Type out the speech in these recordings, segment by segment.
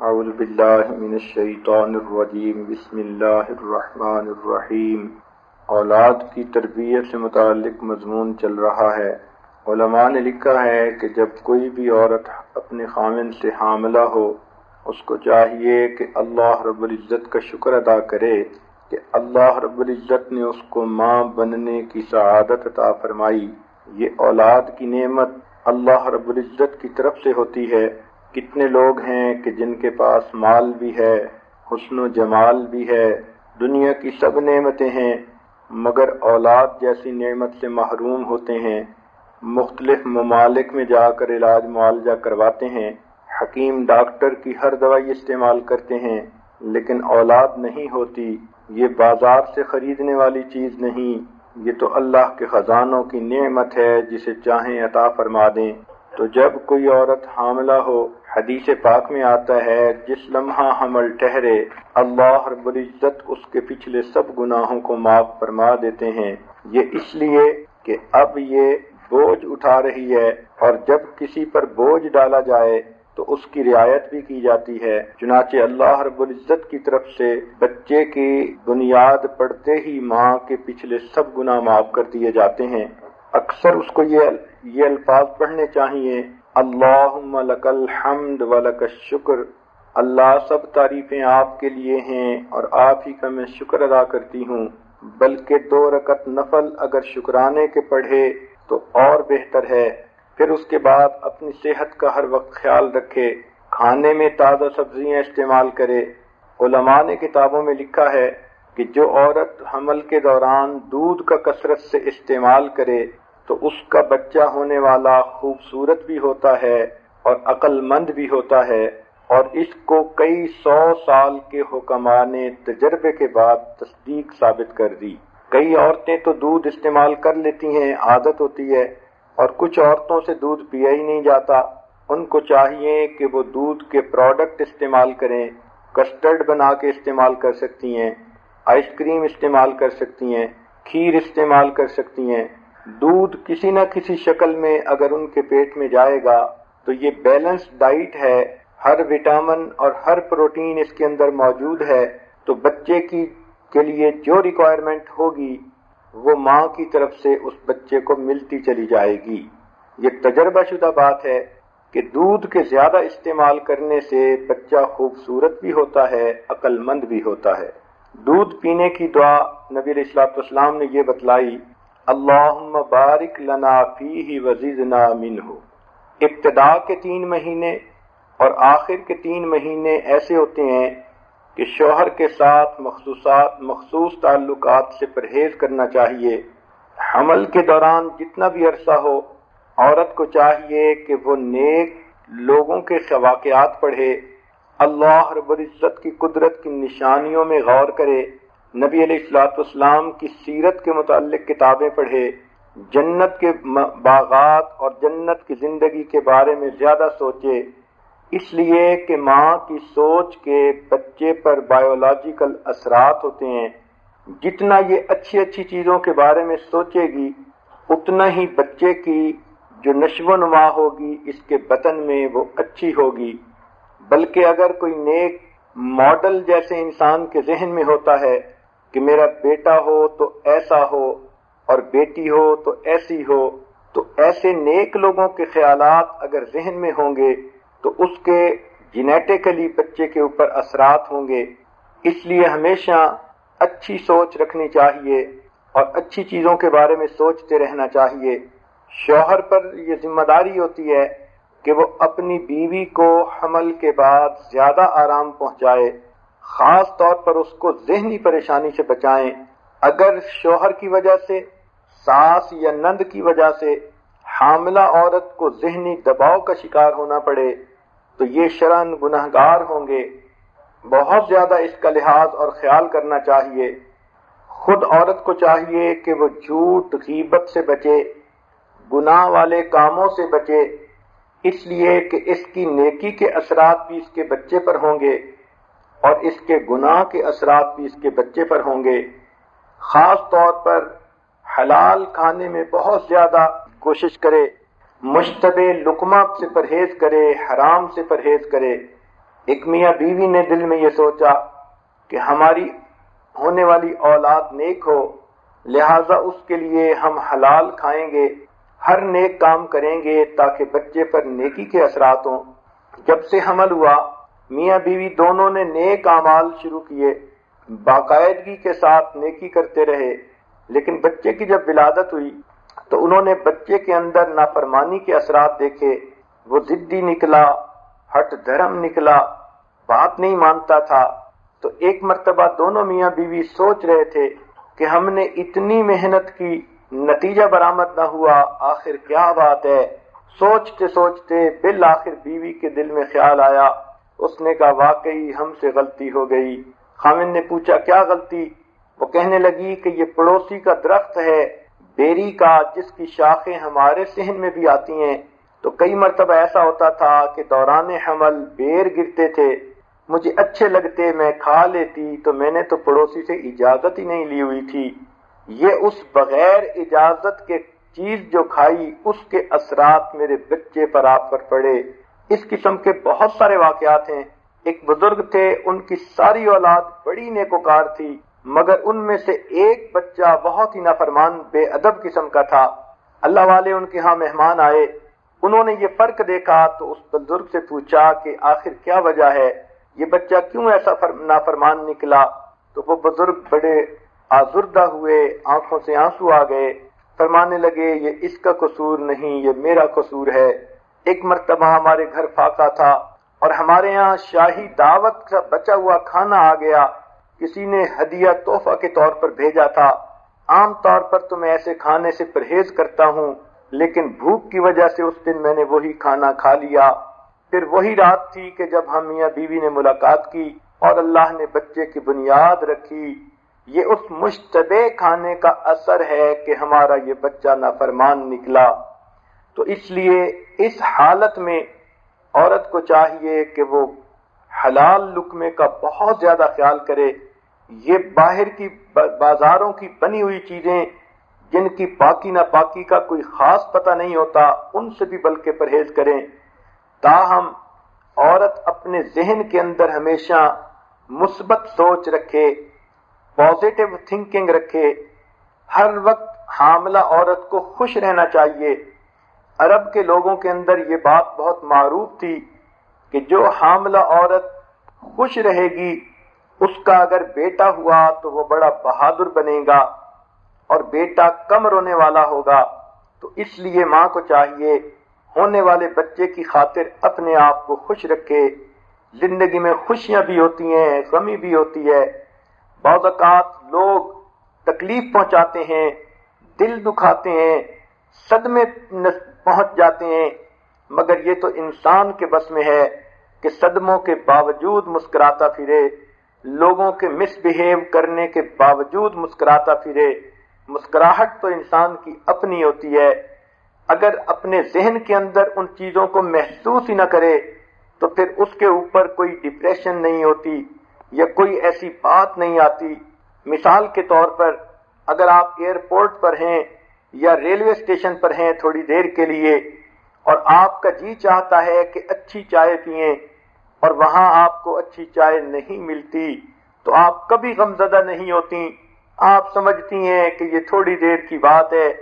اعوذ باللہ من الشیطان الرجیم بسم اللہ الرحمن الرحیم اولاد کی تربیت سے متعلق مضمون چل رہا ہے۔ علماء نے لکھا ہے کہ جب کوئی بھی عورت اپنے خامن سے حاملہ ہو، اس کو چاہیے کہ اللہ رب العزت کا شکر ادا کرے کہ اللہ رب العزت نے اس کو ماں بننے کی سعادت عطا فرمائی۔ یہ اولاد کی نعمت اللہ رب العزت کی طرف سے ہوتی ہے۔ کتنے لوگ ہیں کہ جن کے پاس مال بھی ہے، حسن و جمال بھی ہے، دنیا کی سب نعمتیں ہیں، مگر اولاد جیسی نعمت سے محروم ہوتے ہیں، مختلف ممالک میں جا کر علاج معالجہ کرواتے ہیں، حکیم ڈاکٹر کی ہر دوائی استعمال کرتے ہیں، لیکن اولاد نہیں ہوتی، یہ بازار سے خریدنے والی چیز نہیں، یہ تو اللہ کے خزانوں کی نعمت ہے جسے چاہیں عطا فرما دیں۔ تو جب کوئی عورت حاملہ ہو حدیث پاک میں آتا ہے، جس لمحہ حمل ٹھہرے، اللہ رب العزت اس کے پچھلے سب گناہوں کو معاف فرما دیتے ہیں۔ یہ اس لیے کہ اب یہ بوجھ اٹھا رہی ہے اور جب کسی پر بوجھ ڈالا جائے تو اس کی رعایت بھی کی جاتی ہے۔ چنانچہ اللہ رب العزت کی طرف سے بچے کی بنیاد پڑتے ہی ماں کے پچھلے سب گناہ معاف کر دیے جاتے ہیں۔ اکثر اس کو یہ یہ الفاظ پڑھنے چاہیے اللہ لک الحمد ولک الشکر۔ اللہ سب تعریفیں آپ کے لیے ہیں اور آپ ہی کا میں شکر ادا کرتی ہوں۔ بلکہ دو رکت نفل اگر شکرانے کے پڑھے تو اور بہتر ہے۔ پھر اس کے بعد اپنی صحت کا ہر وقت خیال رکھے، کھانے میں تازہ سبزیاں استعمال کرے۔ علماء نے کتابوں میں لکھا ہے کہ جو عورت حمل کے دوران دودھ کا کثرت سے استعمال کرے تو اس کا بچہ ہونے والا خوبصورت بھی ہوتا ہے اور عقل مند بھی ہوتا ہے اور اس کو کئی سو سال کے حکمان تجربے کے بعد تصدیق ثابت کر دی۔ کئی عورتیں تو دودھ استعمال کر لیتی ہیں، عادت ہوتی ہے اور کچھ عورتوں سے دودھ پیا ہی نہیں جاتا۔ ان کو چاہیے کہ وہ دودھ کے پروڈکٹ استعمال کریں کسٹرڈ بنا کے استعمال کر سکتی ہیں آئس کریم استعمال کر سکتی ہیں، کھیر استعمال کر سکتی ہیں۔ دودھ کسی نہ کسی شکل میں اگر ان کے پیٹ میں جائے گا، تو یہ بیلنس ڈائٹ ہے۔ ہر وٹامن اور ہر پروٹین اس کے اندر موجود ہے۔ تو بچے کی کے لیے جو ریکوائرمنٹ ہوگی، وہ ماں کی طرف سے اس بچے کو ملتی چلی جائے گی۔ یہ تجربہ شدہ بات ہے کہ دودھ کے زیادہ استعمال کرنے سے بچہ خوبصورت بھی ہوتا ہے عقل مند بھی ہوتا ہے۔ دودھ پینے کی دعا نبی السلاط اسلام نے یہ بتلائی اللہ بارک لنا فی وزیزنا من ہو ابتدا کے تین مہینے اور آخر کے تین مہینے ایسے ہوتے ہیں کہ شوہر کے ساتھ مخصوصات مخصوص تعلقات سے پرہیز کرنا چاہیے۔ حمل کے دوران جتنا بھی عرصہ ہو، عورت کو چاہیے کہ وہ نیک لوگوں کے واقعات پڑھے۔ اللہ رب العزت کی قدرت کی نشانیوں میں غور کرے۔ نبی علیہ السلاط اسلام کی سیرت کے متعلق کتابیں پڑھے، جنت کے باغات اور جنت کی زندگی کے بارے میں زیادہ سوچے، اس لیے کہ ماں کی سوچ کے بچے پر بایولوجیکل اثرات ہوتے ہیں۔ جتنا یہ اچھی اچھی چیزوں کے بارے میں سوچے گی، اتنا ہی بچے کی جو نشو و نما ہوگی، اس کے بطن میں وہ اچھی ہوگی۔ بلکہ اگر کوئی نیک ماڈل جیسے انسان کے ذہن میں ہوتا ہے کہ میرا بیٹا ہو تو ایسا ہو اور بیٹی ہو تو ایسی ہو، تو ایسے نیک لوگوں کے خیالات اگر ذہن میں ہوں گے تو اس کے جینیٹیکلی بچے کے اوپر اثرات ہوں گے۔ اس لیے ہمیشہ اچھی سوچ رکھنی چاہیے اور اچھی چیزوں کے بارے میں سوچتے رہنا چاہیے۔ شوہر پر یہ ذمہ داری ہوتی ہے کہ وہ اپنی بیوی کو حمل کے بعد زیادہ آرام پہنچائے۔ خاص طور پر اس کو ذہنی پریشانی سے بچائیں۔ اگر شوہر کی وجہ سے، ساس یا نند کی وجہ سے حاملہ عورت کو ذہنی دباؤ کا شکار ہونا پڑے، تو یہ شرن گناہ گار ہوں گے۔ بہت زیادہ اس کا لحاظ اور خیال کرنا چاہیے۔ خود عورت کو چاہیے کہ وہ جھوٹ، غیبت سے بچے، گناہ والے کاموں سے بچے۔ اس لیے کہ اس کی نیکی کے اثرات بھی اس کے بچے پر ہوں گے۔ اور اس کے گناہ کے اثرات بھی اس کے بچے پر ہوں گے۔ خاص طور پر حلال کھانے میں بہت زیادہ کوشش کرے، مشتبہ لکما سے پرہیز کرے، حرام سے پرہیز کرے۔ ایک میاں بیوی نے دل میں یہ سوچا کہ ہماری ہونے والی اولاد نیک ہو، لہذا اس کے لیے ہم حلال کھائیں گے، ہر نیک کام کریں گے تاکہ بچے پر نیکی کے اثرات ہوں۔ جب سے حمل ہوا میاں بیوی دونوں نے نیک اعمال شروع کیے، باقاعدگی کے ساتھ نیکی کرتے رہے۔ لیکن بچے کی جب ولادت ہوئی تو انہوں نے بچے کے اندر نافرمانی کے اثرات دیکھے۔ وہ ضدی نکلا، ہٹ دھرم نکلا، بات نہیں مانتا تھا۔ تو ایک مرتبہ دونوں میاں بیوی سوچ رہے تھے کہ ہم نے اتنی محنت کی، نتیجہ برآمد نہ ہوا، آخر کیا بات ہے؟ سوچتے سوچتے بالآخر بیوی کے دل میں خیال آیا اس نے کہا، واقعی ہم سے غلطی ہو گئی. خامن نے پوچھا، کیا غلطی؟ وہ کہنے لگی کہ یہ پڑوسی کا درخت ہے، بیری کا، جس کی شاخیں ہمارے سہن میں بھی آتی ہیں۔ تو کئی مرتبہ ایسا ہوتا تھا کہ دوران حمل بیر گرتے تھے۔ مجھے اچھے لگتے، میں کھا لیتی، تو میں نے تو پڑوسی سے اجازت ہی نہیں لی ہوئی تھی۔ یہ اس بغیر اجازت کے چیز جو کھائی، اس کے اثرات میرے بچے پر آپ پر پڑے۔ اس قسم کے بہت سارے واقعات ہیں۔ ایک بزرگ تھے، ان کی ساری اولاد بڑی نیکوکار تھی، مگر ان میں سے ایک بچہ بہت ہی نافرمان، بے ادب قسم کا تھا۔ اللہ والے ان کے ہاں مہمان آئے۔ انہوں نے یہ فرق دیکھا تو اس بزرگ سے پوچھا کہ آخر کیا وجہ ہے؟ یہ بچہ کیوں ایسا نافرمان نکلا؟ تو وہ بزرگ بڑے آزردہ ہوئے، آنکھوں سے آنسو آ گئے۔ فرمانے لگے، یہ اس کا قصور نہیں، یہ میرا قصور ہے۔ ایک مرتبہ ہمارے گھر فاقہ تھا اور ہمارے یہاں شاہی دعوت کا بچا ہوا کھانا آ گیا۔ کسی نے ہدیہ تحفہ کے طور پر بھیجا تھا۔ عام طور پر تو میں ایسے کھانے سے پرہیز کرتا ہوں، لیکن بھوک کی وجہ سے اس دن میں نے وہی کھانا کھا لیا۔ پھر وہی رات تھی کہ جب ہم میاں بیوی نے ملاقات کی اور اللہ نے بچے کی بنیاد رکھی۔ یہ اس مشتبہ کھانے کا اثر ہے کہ ہمارا یہ بچہ نافرمان نکلا۔ تو اس لیے اس حالت میں عورت کو چاہیے کہ وہ حلال لکمے کا بہت زیادہ خیال کرے۔ یہ باہر کی بازاروں کی بنی ہوئی چیزیں جن کی پاکی نہ پاکی کا کوئی خاص پتہ نہیں ہوتا، ان سے بھی بلکہ پرہیز کریں۔ تاہم، عورت اپنے ذہن کے اندر ہمیشہ مثبت سوچ رکھے پازیٹو تھنکنگ رکھے۔ ہر وقت حاملہ عورت کو خوش رہنا چاہیے۔ عرب کے لوگوں کے اندر یہ بات بہت معروف تھی کہ جو حاملہ عورت خوش رہے گی، اس کا اگر بیٹا ہوا تو وہ بڑا بہادر بنے گا اور بیٹا کم رونے والا ہوگا۔ تو اس لیے ماں کو چاہیے ہونے والے بچے کی خاطر اپنے آپ کو خوش رکھے۔ زندگی میں خوشیاں بھی ہوتی ہیں، غمی بھی ہوتی ہے۔ بعض اوقات لوگ تکلیف پہنچاتے ہیں، دل دکھاتے ہیں، صدمے پہنچ جاتے ہیں، مگر یہ تو انسان کے بس میں ہے کہ صدموں کے باوجود مسکراتا پھرے، لوگوں کے مس بہیو کرنے کے باوجود مسکراتا پھرے۔ مسکراہٹ تو انسان کی اپنی ہوتی ہے۔ اگر اپنے ذہن کے اندر ان چیزوں کو محسوس ہی نہ کرے، تو پھر اس کے اوپر کوئی ڈپریشن نہیں ہوتی یا کوئی ایسی بات نہیں آتی۔ مثال کے طور پر، اگر آپ ایئرپورٹ پر ہیں یا ریلوے اسٹیشن پر ہیں تھوڑی دیر کے لیے اور آپ کا جی چاہتا ہے کہ اچھی چائے پیئیں اور وہاں آپ کو اچھی چائے نہیں ملتی، تو آپ کبھی غمزدہ نہیں ہوتی۔ آپ سمجھتی ہیں کہ یہ تھوڑی دیر کی بات ہے،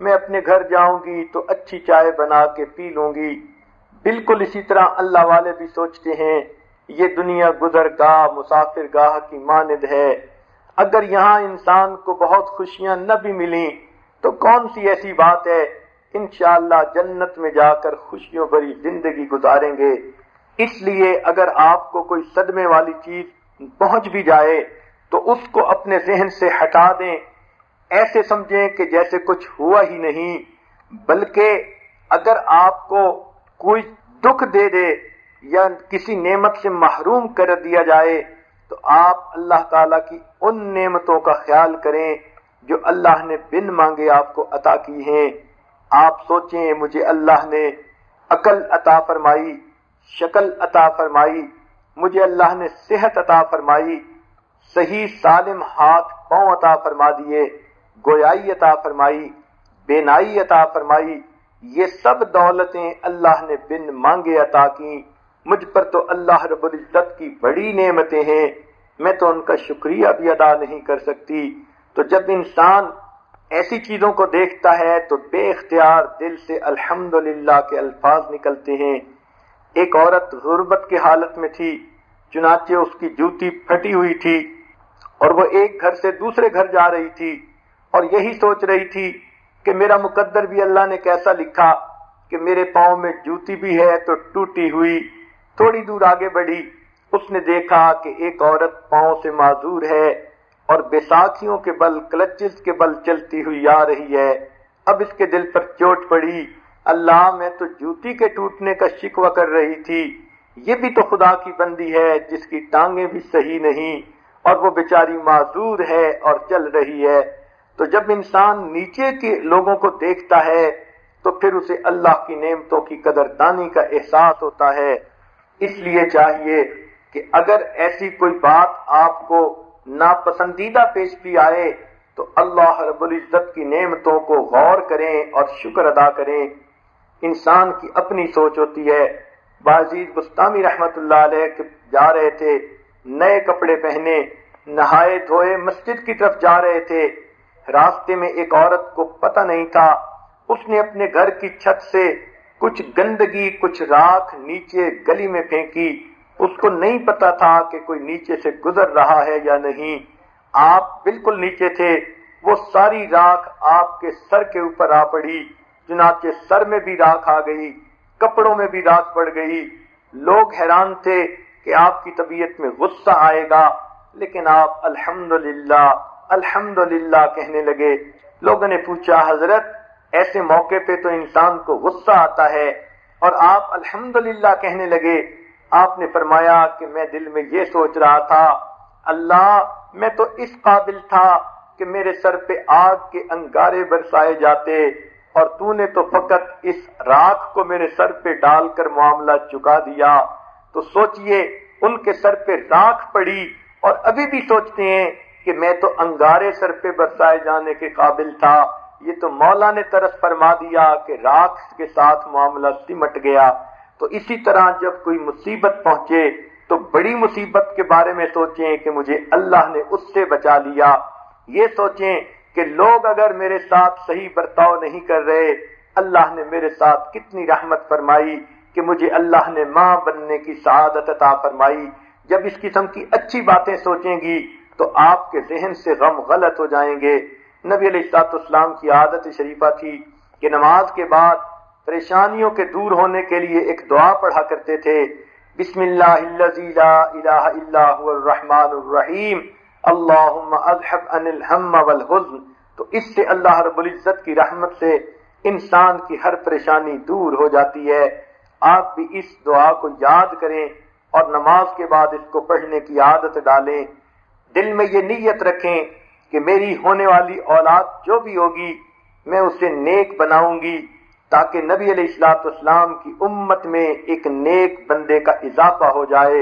میں اپنے گھر جاؤں گی تو اچھی چائے بنا کے پی لوں گی۔ بالکل اسی طرح اللہ والے بھی سوچتے ہیں، یہ دنیا گزر گاہ، مسافر گاہ کی ماند ہے۔ اگر یہاں انسان کو بہت خوشیاں نہ بھی ملیں تو کون سی ایسی بات ہے؟ انشاءاللہ جنت میں جا کر خوشیوں بھری زندگی گزاریں گے۔ اس لیے اگر آپ کو کوئی صدمے والی چیز پہنچ بھی جائے، تو اس کو اپنے ذہن سے ہٹا دیں۔ ایسے سمجھیں کہ جیسے کچھ ہوا ہی نہیں، بلکہ اگر آپ کو کوئی دکھ دے دے یا کسی نعمت سے محروم کر دیا جائے، تو آپ اللہ تعالی کی ان نعمتوں کا خیال کریں۔ جو اللہ نے بن مانگے آپ کو عطا کی ہیں۔ آپ سوچیں، مجھے اللہ نے عقل عطا فرمائی، شکل عطا فرمائی، مجھے اللہ نے صحت عطا فرمائی، صحیح سالم ہاتھ پاؤں عطا فرما دیے، گویائی عطا فرمائی، بینائی عطا فرمائی، یہ سب دولتیں اللہ نے بن مانگے عطا کی مجھ پر تو اللہ رب العزت کی بڑی نعمتیں ہیں۔ میں تو ان کا شکریہ بھی ادا نہیں کر سکتی۔ تو جب انسان ایسی چیزوں کو دیکھتا ہے تو بے اختیار دل سے الحمد کے الفاظ نکلتے ہیں۔ ایک عورت غربت کی حالت میں تھی، چنانچہ اس کی جوتی پھٹی ہوئی تھی اور وہ ایک گھر سے دوسرے گھر جا رہی تھی اور یہی سوچ رہی تھی کہ میرا مقدر بھی اللہ نے کیسا لکھا کہ میرے پاؤں میں جوتی بھی ہے تو ٹوٹی ہوئی، تھوڑی دور آگے بڑھی۔ اس نے دیکھا کہ ایک عورت پاؤں سے معذور ہے۔ اور بیساکھیوں کے بل، کلچز کے بل چلتی ہوئی آ رہی ہے۔ اب اس کے دل پر چوٹ پڑی۔ اللہ میں تو جوتی کے ٹوٹنے کا شکوہ کر رہی تھی۔ یہ بھی تو خدا کی بندی ہے، جس کی ٹانگیں بھی صحیح نہیں۔ اور وہ بیچاری معذور ہے اور چل رہی ہے۔ تو جب انسان نیچے کے لوگوں کو دیکھتا ہے، تو پھر اسے اللہ کی نعمتوں کی قدر دانی کا احساس ہوتا ہے۔ اس لیے چاہیے کہ اگر ایسی کوئی بات آپ کو ناپسندیدہ پیش بھی آئے، تو اللہ رب العزت کی نعمتوں کو غور کریں اور شکر ادا کریں۔ انسان کی اپنی سوچ ہوتی ہے۔ بازید گستامی رحمت اللہ علیہ جا رہے تھے، نئے کپڑے پہنے، نہائے دھوئے مسجد کی طرف جا رہے تھے۔ راستے میں ایک عورت کو پتہ نہیں تھا۔ اس نے اپنے گھر کی چھت سے کچھ گندگی، کچھ راکھ نیچے گلی میں پھینکی۔ اس کو نہیں پتا تھا کہ کوئی نیچے سے گزر رہا ہے یا نہیں۔ آپ بالکل نیچے تھے۔ وہ ساری راکھ آپ کے سر کے اوپر آ پڑی۔ چنانچہ سر میں بھی راکھ آ گئی، کپڑوں میں بھی راکھ پڑ گئی۔ لوگ حیران تھے کہ آپ کی طبیعت میں غصہ آئے گا۔ لیکن آپ الحمد الحمد للہ کہنے لگے۔ لوگوں نے پوچھا، حضرت، ایسے موقع پہ تو انسان کو غصہ آتا ہے۔ اور آپ الحمد کہنے لگے۔ آپ نے فرمایا کہ میں دل میں یہ سوچ رہا تھا، اللہ میں تو اس قابل تھا کہ میرے سر پہ آگ کے انگارے برسائے جاتے اور تو نے تو فقط اس راکھ کو میرے سر پہ ڈال کر معاملہ چکا دیا۔ تو سوچئے، ان کے سر پہ راکھ پڑی اور ابھی بھی سوچتے ہیں کہ میں تو انگارے سر پہ برسائے جانے کے قابل تھا۔ یہ تو مولا نے طرف فرما دیا کہ راکھ کے ساتھ معاملہ سمٹ گیا۔ تو اسی طرح جب کوئی مصیبت پہنچے تو بڑی مصیبت کے بارے میں سوچیں کہ مجھے اللہ نے اس سے بچا لیا۔ یہ سوچیں کہ لوگ اگر میرے ساتھ صحیح برتاؤ نہیں کر رہے، اللہ نے میرے ساتھ کتنی رحمت فرمائی کہ مجھے اللہ نے ماں بننے کی سعادت عطا فرمائی۔ جب اس قسم کی اچھی باتیں سوچیں گی تو آپ کے ذہن سے غم غلط ہو جائیں گے۔ نبی علیہ السلاط اسلام کی عادت شریفہ تھی کہ نماز کے بعد پریشانیوں کے دور ہونے کے لیے ایک دعا پڑھا کرتے تھے، بسم اللہ لا الہ الا الرحمن الرحیم، اللہم اذحب ان الہم والحزن، تو اس سے اللہ رب العزت کی رحمت سے انسان کی ہر پریشانی دور ہو جاتی ہے۔ آپ بھی اس دعا کو یاد کریں اور نماز کے بعد اس کو پڑھنے کی عادت ڈالیں۔ دل میں یہ نیت رکھیں کہ میری ہونے والی اولاد جو بھی ہوگی، میں اسے نیک بناؤں گی۔ تاکہ نبی علیہ السلاط اسلام کی امت میں ایک نیک بندے کا اضافہ ہو جائے۔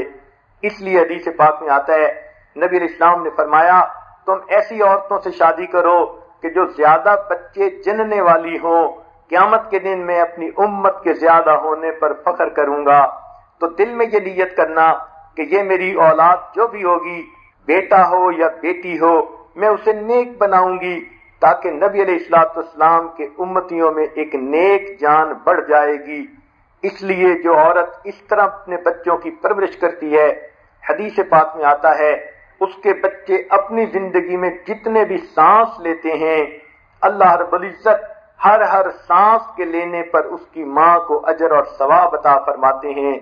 اس لیے حدیث پاک میں آتا ہے، نبی علیہ السلام نے فرمایا، تم ایسی عورتوں سے شادی کرو کہ جو زیادہ بچے جننے والی ہوں۔ قیامت کے دن میں اپنی امت کے زیادہ ہونے پر فخر کروں گا۔ تو دل میں یہ نیت کرنا کہ یہ میری اولاد جو بھی ہوگی، بیٹا ہو یا بیٹی ہو، میں اسے نیک بناؤں گی۔ تاکہ نبی علیہ السلاط اسلام کے امتیوں میں ایک نیک جان بڑھ جائے گی۔ اس لیے جو عورت اس طرح اپنے بچوں کی پرورش کرتی ہے، حدیث پاک میں آتا ہے، اس کے بچے اپنی زندگی میں جتنے بھی سانس لیتے ہیں، اللہ رب العزت ہر ہر سانس کے لینے پر اس کی ماں کو اجر اور ثواب عطا فرماتے ہیں۔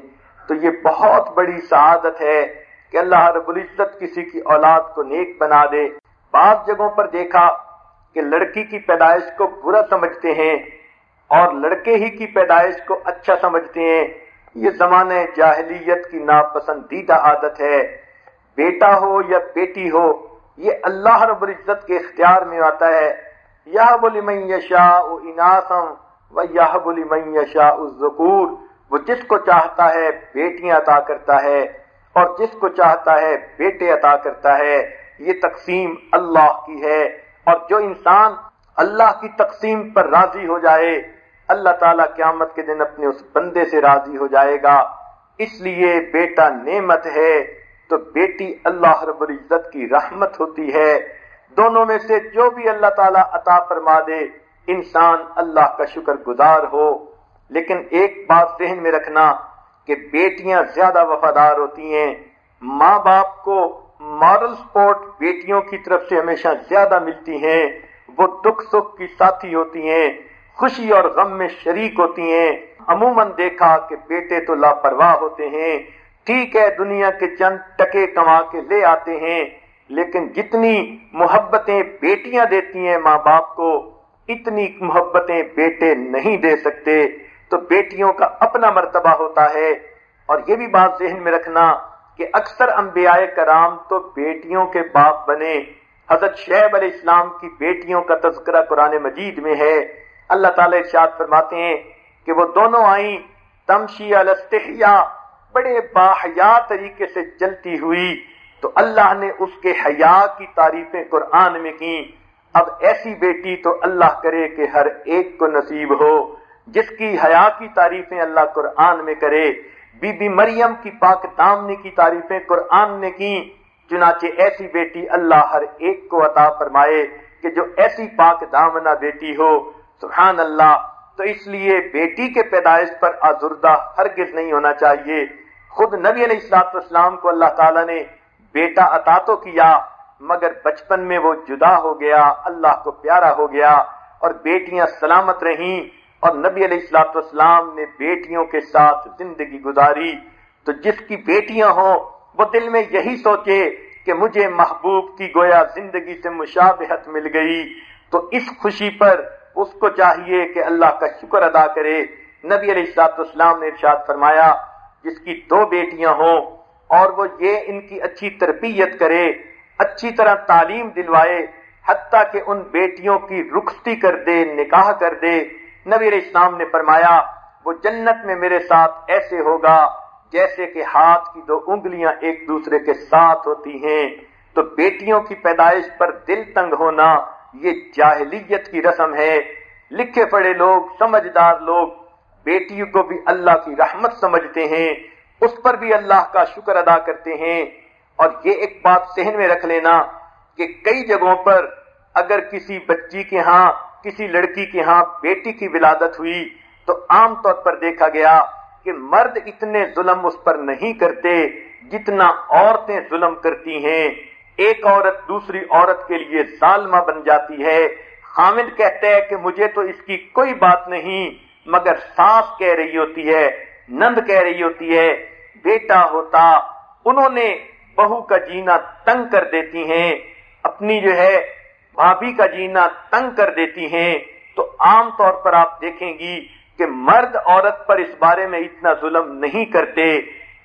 تو یہ بہت بڑی سعادت ہے کہ اللہ رب العزت کسی کی اولاد کو نیک بنا دے۔ بعض جگہوں پر دیکھا کہ لڑکی کی پیدائش کو برا سمجھتے ہیں اور لڑکے ہی کی پیدائش کو اچھا سمجھتے ہیں۔ یہ زمانے جاہلیت کی ناپسندیدہ عادت ہے۔ بیٹا ہو یا بیٹی ہو، یہ اللہ رب العزت کے اختیار میں آتا ہے۔ یہ بولی میشا اناسم و یہ بولی میشا ذکور وہ جس کو چاہتا ہے بیٹیاں عطا کرتا ہے اور جس کو چاہتا ہے بیٹے عطا کرتا ہے۔ یہ تقسیم اللہ کی ہے۔ اور جو انسان اللہ کی تقسیم پر راضی ہو جائے، اللہ تعالیٰ قیامت کے دن اپنے اس بندے سے راضی ہو جائے گا۔ اس لیے بیٹا نعمت ہے، تو بیٹی اللہ رب العزت کی رحمت ہوتی ہے۔ دونوں میں سے جو بھی اللہ تعالیٰ عطا فرما دے، انسان اللہ کا شکر گزار ہو۔ لیکن ایک بات ذہن میں رکھنا کہ بیٹیاں زیادہ وفادار ہوتی ہیں۔ ماں باپ کو مارل سپورٹ بیٹیوں کی طرف سے ہمیشہ زیادہ ملتی ہیں۔ وہ دکھ سکھ کی ساتھی ہوتی ہیں، خوشی اور غم میں شریک ہوتی ہیں۔ عموماً دیکھا کہ بیٹے تو لاپرواہ ہوتے ہیں۔ ٹھیک ہے، دنیا کے چند ٹکے کما کے لے آتے ہیں، لیکن جتنی محبتیں بیٹیاں دیتی ہیں ماں باپ کو، اتنی محبتیں بیٹے نہیں دے سکتے۔ تو بیٹیوں کا اپنا مرتبہ ہوتا ہے۔ اور یہ بھی بات ذہن میں رکھنا کہ اکثر انبیاء کرام تو بیٹیوں کے باپ بنے۔ حضرت شیب علیہ السلام کی بیٹیوں کا تذکرہ قرآن مجید میں ہے۔ اللہ تعالی ارشاد فرماتے ہیں کہ وہ دونوں آئیں۔ تمشی الستحیا بڑے باحیا طریقے سے چلتی ہوئی۔ تو اللہ نے اس کے حیا کی تعریفیں قرآن میں کی اب ایسی بیٹی تو اللہ کرے کہ ہر ایک کو نصیب ہو، جس کی حیا کی تعریفیں اللہ قرآن میں کرے۔ بی بی مریم کی پاک دامنی کی تعریفیں قرآن نے کی، چنانچہ ایسی بیٹی اللہ ہر ایک کو عطا فرمائے کہ جو ایسی پاک دامنا بیٹی ہو۔ سبحان اللہ، تو اس لیے بیٹی کے پیدائش پر آزردہ ہرگز نہیں ہونا چاہیے۔ خود نبی علیہ السلاط اسلام کو اللہ تعالیٰ نے بیٹا عطا تو کیا، مگر بچپن میں وہ جدا ہو گیا، اللہ کو پیارا ہو گیا اور بیٹیاں سلامت رہیں۔ اور نبی علیہ السلاط اسلام نے بیٹیوں کے ساتھ زندگی گزاری۔ تو جس کی بیٹیاں ہوں، وہ دل میں یہی سوچے کہ مجھے محبوب کی گویا زندگی سے مشابہت مل گئی۔ تو اس خوشی پر اس کو چاہیے کہ اللہ کا شکر ادا کرے۔ نبی علیہ السلاط اسلام نے ارشاد فرمایا، جس کی دو بیٹیاں ہوں اور وہ یہ ان کی اچھی تربیت کرے، اچھی طرح تعلیم دلوائے، حتیٰ کہ ان بیٹیوں کی رخصتی کر دے، نکاح کر دے۔ نبی علیہ السلام نے فرمایا، وہ جنت میں میرے ساتھ ایسے ہوگا جیسے کہ ہاتھ کی دو انگلیاں ایک دوسرے کے ساتھ ہوتی ہیں۔ تو بیٹیوں کی پیدائش پر دل تنگ ہونا یہ جاہلیت کی رسم ہے۔ لکھے پڑے لوگ، سمجھدار لوگ بیٹی کو بھی اللہ کی رحمت سمجھتے ہیں، اس پر بھی اللہ کا شکر ادا کرتے ہیں۔ اور یہ ایک بات سہن میں رکھ لینا کہ کئی جگہوں پر اگر کسی بچی کے ہاں کسی لڑکی کے ہاں بیٹی کی ولادت ہوئی تو عام طور پر دیکھا گیا کہ مرد اتنے ظلم اس پر نہیں کرتے جتنا عورتیں ظلم کرتی ہیں۔ ایک عورت دوسری عورت کے لیے ظالمہ بن جاتی ہے۔ حامد کہتے ہیں کہ مجھے تو اس کی کوئی بات نہیں، مگر سانس کہہ رہی ہوتی ہے، نند کہہ رہی ہوتی ہے، بیٹا ہوتا، انہوں نے بہو کا جینا تنگ کر دیتی ہیں۔ اپنی جو ہے بھابھی کا جینا تنگ کر دیتی ہیں، تو عام طور پر آپ دیکھیں گی کہ مرد عورت پر اس بارے میں اتنا ظلم نہیں کرتے،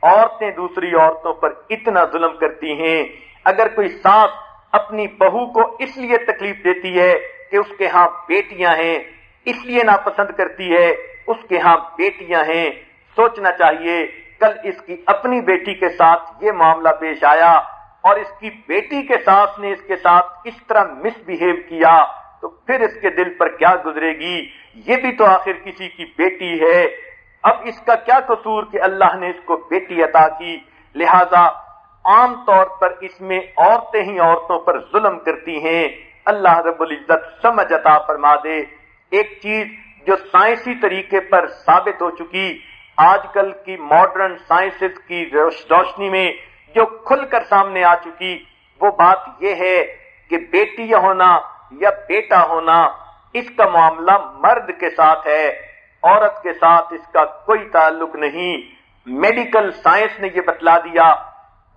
عورتیں دوسری عورتوں پر اتنا ظلم کرتی ہیں۔ اگر کوئی سانس اپنی بہو کو اس لیے تکلیف دیتی ہے کہ اس کے ہاں بیٹیاں ہیں، اس لیے ناپسند کرتی ہے، اس کے ہاں بیٹیاں ہیں، سوچنا چاہیے، کل اس کی اپنی بیٹی کے ساتھ یہ معاملہ پیش آیا۔ اور اس کی بیٹی کے ساتھ نے اس کے ساتھ اس طرح مس بہیو کیا، تو پھر اس کے دل پر کیا گزرے گی؟ یہ بھی تو آخر کسی کی بیٹی ہے۔ اب اس کا کیا قصور کہ اللہ نے اس کو بیٹی عطا کی؟ لہذا عام طور پر اس میں عورتیں ہی عورتوں پر ظلم کرتی ہیں۔ اللہ رب العزت سمجھ عطا فرما دے۔ ایک چیز جو سائنسی طریقے پر ثابت ہو چکی، آج کل کی ماڈرن سائنس کی روشنی میں جو کھل کر سامنے آ چکی، وہ بات یہ ہے کہ بیٹی ہونا یا بیٹا ہونا اس کا معاملہ مرد کے ساتھ ہے، عورت کے ساتھ اس کا کوئی تعلق نہیں۔ میڈیکل سائنس نے یہ بتلا دیا،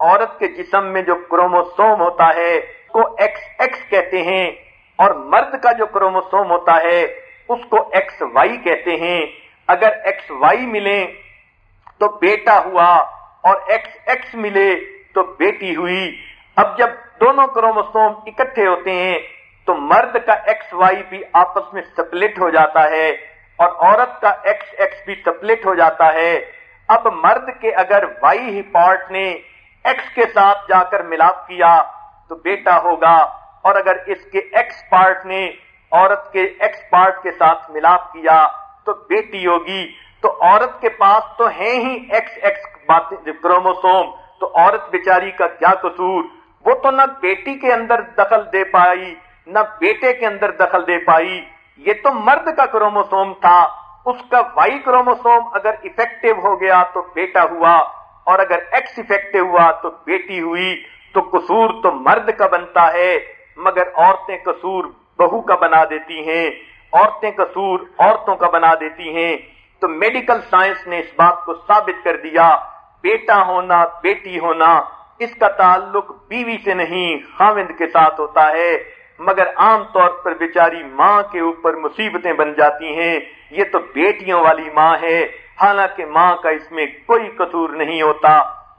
عورت کے جسم میں جو کروموسوم ہوتا ہے کو ایکس ایکس کہتے ہیں۔ اور مرد کا جو کروموسوم ہوتا ہے، اس کو ایکس وائی کہتے ہیں۔ اگر ایکس وائی ملے تو بیٹا ہوا اور ایکس ایکس ملے تو بیٹی ہوئی۔ اب جب دونوں کروموسوم اکٹھے ہوتے ہیں، تو مرد کا ایکس وائی بھی آپس میں سپلٹ ہو جاتا ہے اور عورت کا ایکس ایکس بھی سپلٹ ہو جاتا ہے۔ اب مرد کے اگر وائی ہی پارٹ نے ایکس کے ساتھ جا کر ملاپ کیا تو بیٹا ہوگا۔ اور اگر اس کے ایکس پارٹ نے عورت کے ایکس پارٹ کے ساتھ ملاپ کیا تو بیٹی ہوگی۔ تو عورت کے پاس تو ہیں ہی ایکس ایکس باتیں کروموسوم، تو عورت بیچاری کا کیا قصور؟ وہ تو نہ بیٹی کے اندر دخل دے پائی، نہ بیٹے کے اندر دخل دے پائی۔ یہ تو مرد کا کروموسوم تھا۔ اس کا وائی کروموسوم اگر افیکٹو ہو گیا تو بیٹا ہوا، اور اگر ایکس افیکٹو ہوا تو بیٹی ہوئی۔ تو قصور تو مرد کا بنتا ہے، مگر عورتیں قصور بہو کا بنا دیتی ہیں۔ عورتیں قصور عورتوں کا بنا دیتی ہیں۔ تو میڈیکل سائنس نے اس بات کو ثابت کر دیا۔ بیٹا ہونا، بیٹی ہونا، اس کا تعلق بیوی سے نہیں، خاوند کے ساتھ ہوتا ہے۔ مگر عام طور پر بیچاری ماں کے اوپر مصیبتیں بن جاتی ہیں۔ یہ تو بیٹیوں والی ماں ہے۔ حالانکہ ماں کا اس میں کوئی قصور نہیں ہوتا۔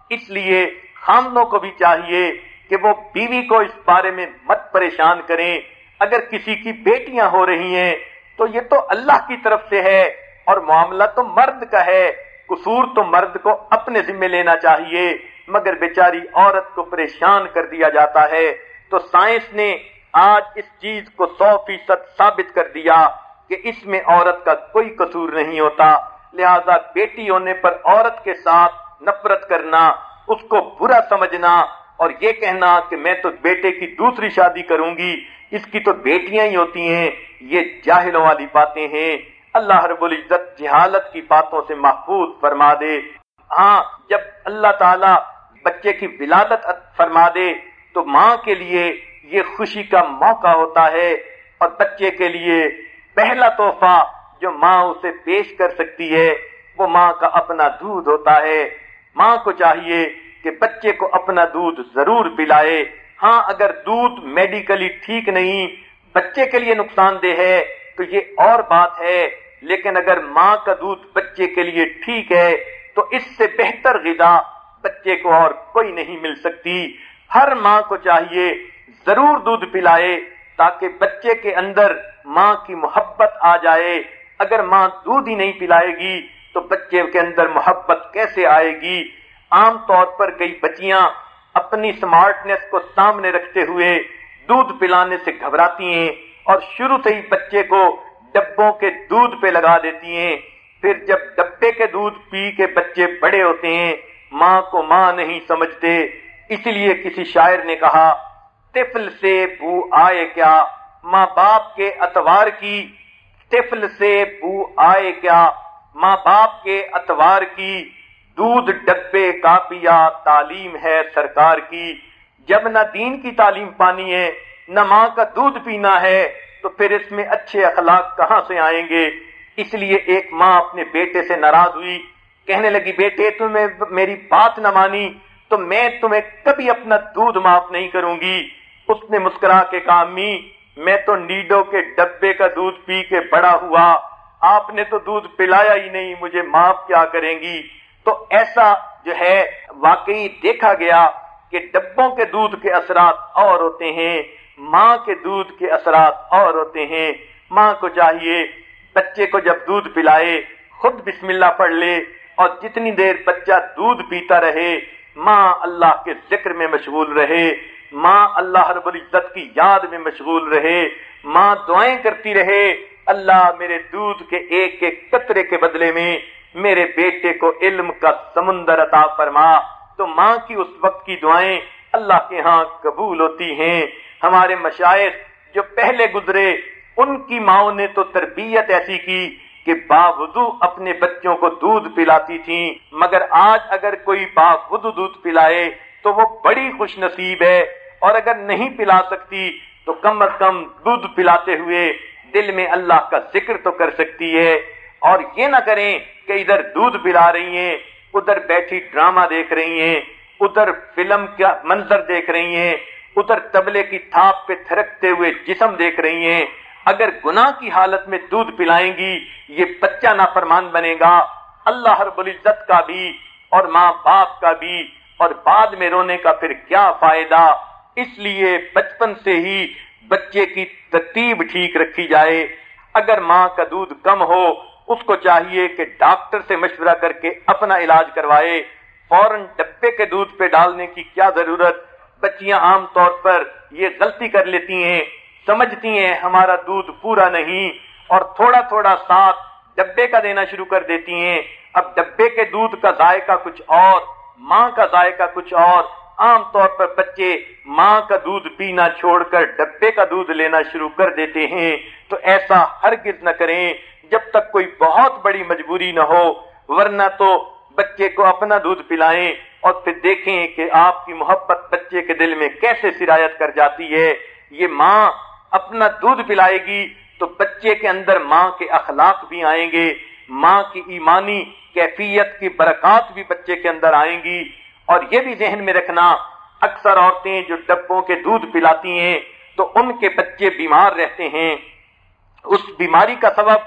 اس لیے خامدوں کو بھی چاہیے کہ وہ بیوی کو اس بارے میں مت پریشان کریں۔ اگر کسی کی بیٹیاں ہو رہی ہیں تو یہ تو اللہ کی طرف سے ہے اور معاملہ تو مرد کا ہے۔ قصور تو مرد کو اپنے ذمے لینا چاہیے، مگر بیچاری عورت کو پریشان کر دیا جاتا ہے۔ تو سائنس نے آج اس چیز کو سو فیصد ثابت کر دیا کہ اس میں عورت کا کوئی قصور نہیں ہوتا۔ لہذا بیٹی ہونے پر عورت کے ساتھ نفرت کرنا، اس کو برا سمجھنا اور یہ کہنا کہ میں تو بیٹے کی دوسری شادی کروں گی، اس کی تو بیٹیاں ہی ہوتی ہیں، یہ جاہلوں والی باتیں ہیں۔ اللہ رب العزت جہالت کی باتوں سے محفوظ فرما دے۔ ہاں جب اللہ تعالی بچے کی ولادت فرما دے، تو ماں کے لیے یہ خوشی کا موقع ہوتا ہے اور بچے کے لیے پہلا تحفہ جو ماں اسے پیش کر سکتی ہے، وہ ماں کا اپنا دودھ ہوتا ہے۔ ماں کو چاہیے کہ بچے کو اپنا دودھ ضرور پلائے۔ ہاں اگر دودھ میڈیکلی ٹھیک نہیں، بچے کے لیے نقصان دہ ہے، تو یہ اور بات ہے۔ لیکن اگر ماں کا دودھ بچے کے لیے ٹھیک ہے، تو اس سے بہتر غذا بچے کو اور کوئی نہیں مل سکتی۔ ہر ماں کو چاہیے ضرور دودھ پلائے تاکہ بچے کے اندر ماں کی محبت آ جائے۔ اگر ماں دودھ ہی نہیں پلائے گی، تو بچے کے اندر محبت کیسے آئے گی؟ عام طور پر کئی بچیاں اپنی سمارٹنیس کو سامنے رکھتے ہوئے دودھ پلانے سے گھبراتی ہیں اور شروع سے ہی بچے کو ڈبوں کے دودھ پہ لگا دیتی ہیں۔ پھر جب ڈبے کے دودھ پی کے بچے بڑے ہوتے ہیں، ماں کو ماں نہیں سمجھتے۔ اسی لیے کسی شاعر نے کہا تفل سے بو آئے کیا؟ ماں باپ کے اتوار کی تفل سے بو آئے کیا؟ ماں باپ کے اتوار کی، دودھ ڈبے کا پیا تعلیم ہے سرکار کی۔ جب نہ دین کی تعلیم پانی ہے، نہ ماں کا دودھ پینا ہے۔ تو پھر اس میں اچھے اخلاق کہاں سے آئیں گے؟ اس لیے ایک ماں اپنے بیٹے سے ناراض ہوئی، کہنے لگی، بیٹے، تمہیں میری بات نہ مانی، تو میں تمہیں کبھی اپنا دودھ معاف نہیں کروں گی۔ اس نے مسکرا کے کہا میں تو نیڈو کے ڈبے کا دودھ پی کے بڑا ہوا، آپ نے تو دودھ پلایا ہی نہیں، مجھے معاف کیا کریں گی۔ تو ایسا جو ہے، واقعی دیکھا گیا کہ ڈبوں کے دودھ کے اثرات اور ہوتے ہیں۔ ماں کے دودھ کے اثرات اور ہوتے ہیں۔ ماں کو چاہیے بچے کو جب دودھ پلائے، خود بسم اللہ پڑھ لے اور جتنی دیر بچہ دودھ پیتا رہے، ماں اللہ کے ذکر میں مشغول رہے۔ ماں اللہ رب العزت کی یاد میں مشغول رہے۔ ماں دعائیں کرتی رہے، اللہ میرے دودھ کے ایک ایک قطرے کے بدلے میں میرے بیٹے کو علم کا سمندر عطا فرما۔ تو ماں کی اس وقت کی دعائیں اللہ کے ہاں قبول ہوتی ہیں۔ ہمارے مشائق جو پہلے گزرے، ان کی ماؤں نے تو تربیت ایسی کی کہ باوضو اپنے بچوں کو دودھ پلاتی تھی مگر آج اگر کوئی باوضو دودھ پلائے تو وہ بڑی خوش نصیب ہے، اور اگر نہیں پلا سکتی تو کم از کم دودھ پلاتے ہوئے دل میں اللہ کا ذکر تو کر سکتی ہے۔ اور یہ نہ کریں کہ ادھر دودھ پلا رہی ہیں، ادھر بیٹھی ڈرامہ دیکھ رہی ہیں، ادھر فلم کا منظر دیکھ رہی ہیں۔ ادھر تبلے کی تھاپ پہ تھرکتے ہوئے جسم دیکھ رہی ہیں۔ اگر گناہ کی حالت میں دودھ پلائیں گی، یہ بچہ نافرمان بنے گا۔ اللہ رب العزت کا بھی اور ماں باپ کا بھی۔ اور بعد میں رونے کا پھر کیا فائدہ؟ اس لیے بچپن سے ہی بچے کی ترتیب ٹھیک رکھی جائے۔ اگر ماں کا دودھ کم ہو، اس کو چاہیے کہ ڈاکٹر سے مشورہ کر کے اپنا علاج کروائے۔ فوراً ڈبے کے دودھ پہ ڈالنے کی کیا ضرورت؟ بچیاں عام طور پر یہ غلطی کر لیتی ہیں، سمجھتی ہیں، ہمارا دودھ پورا نہیں اور تھوڑا تھوڑا ساتھ ڈبے کا دینا شروع کر دیتی ہیں۔ اب ڈبے کے دودھ کا ذائقہ کچھ اور، ماں کا ذائقہ کچھ اور۔ عام طور پر بچے ماں کا دودھ پینا چھوڑ کر ڈبے کا دودھ لینا شروع کر دیتے ہیں۔ تو ایسا ہرگز نہ کریں، جب تک کوئی بہت بڑی مجبوری نہ ہو، ورنہ تو بچے کو اپنا دودھ پلائیں۔ اور پھر دیکھیں کہ آپ کی محبت بچے کے دل میں کیسے سرایت کر جاتی ہے، یہ ماں اپنا دودھ پلائے گی تو بچے کے اندر ماں کے اخلاق بھی آئیں گے، ماں کی ایمانی کیفیت کی برکات بھی بچے کے اندر آئیں گی۔ اور یہ بھی ذہن میں رکھنا، اکثر عورتیں جو ڈبوں کے دودھ پلاتی ہیں تو ان کے بچے بیمار رہتے ہیں۔ اس بیماری کا سبب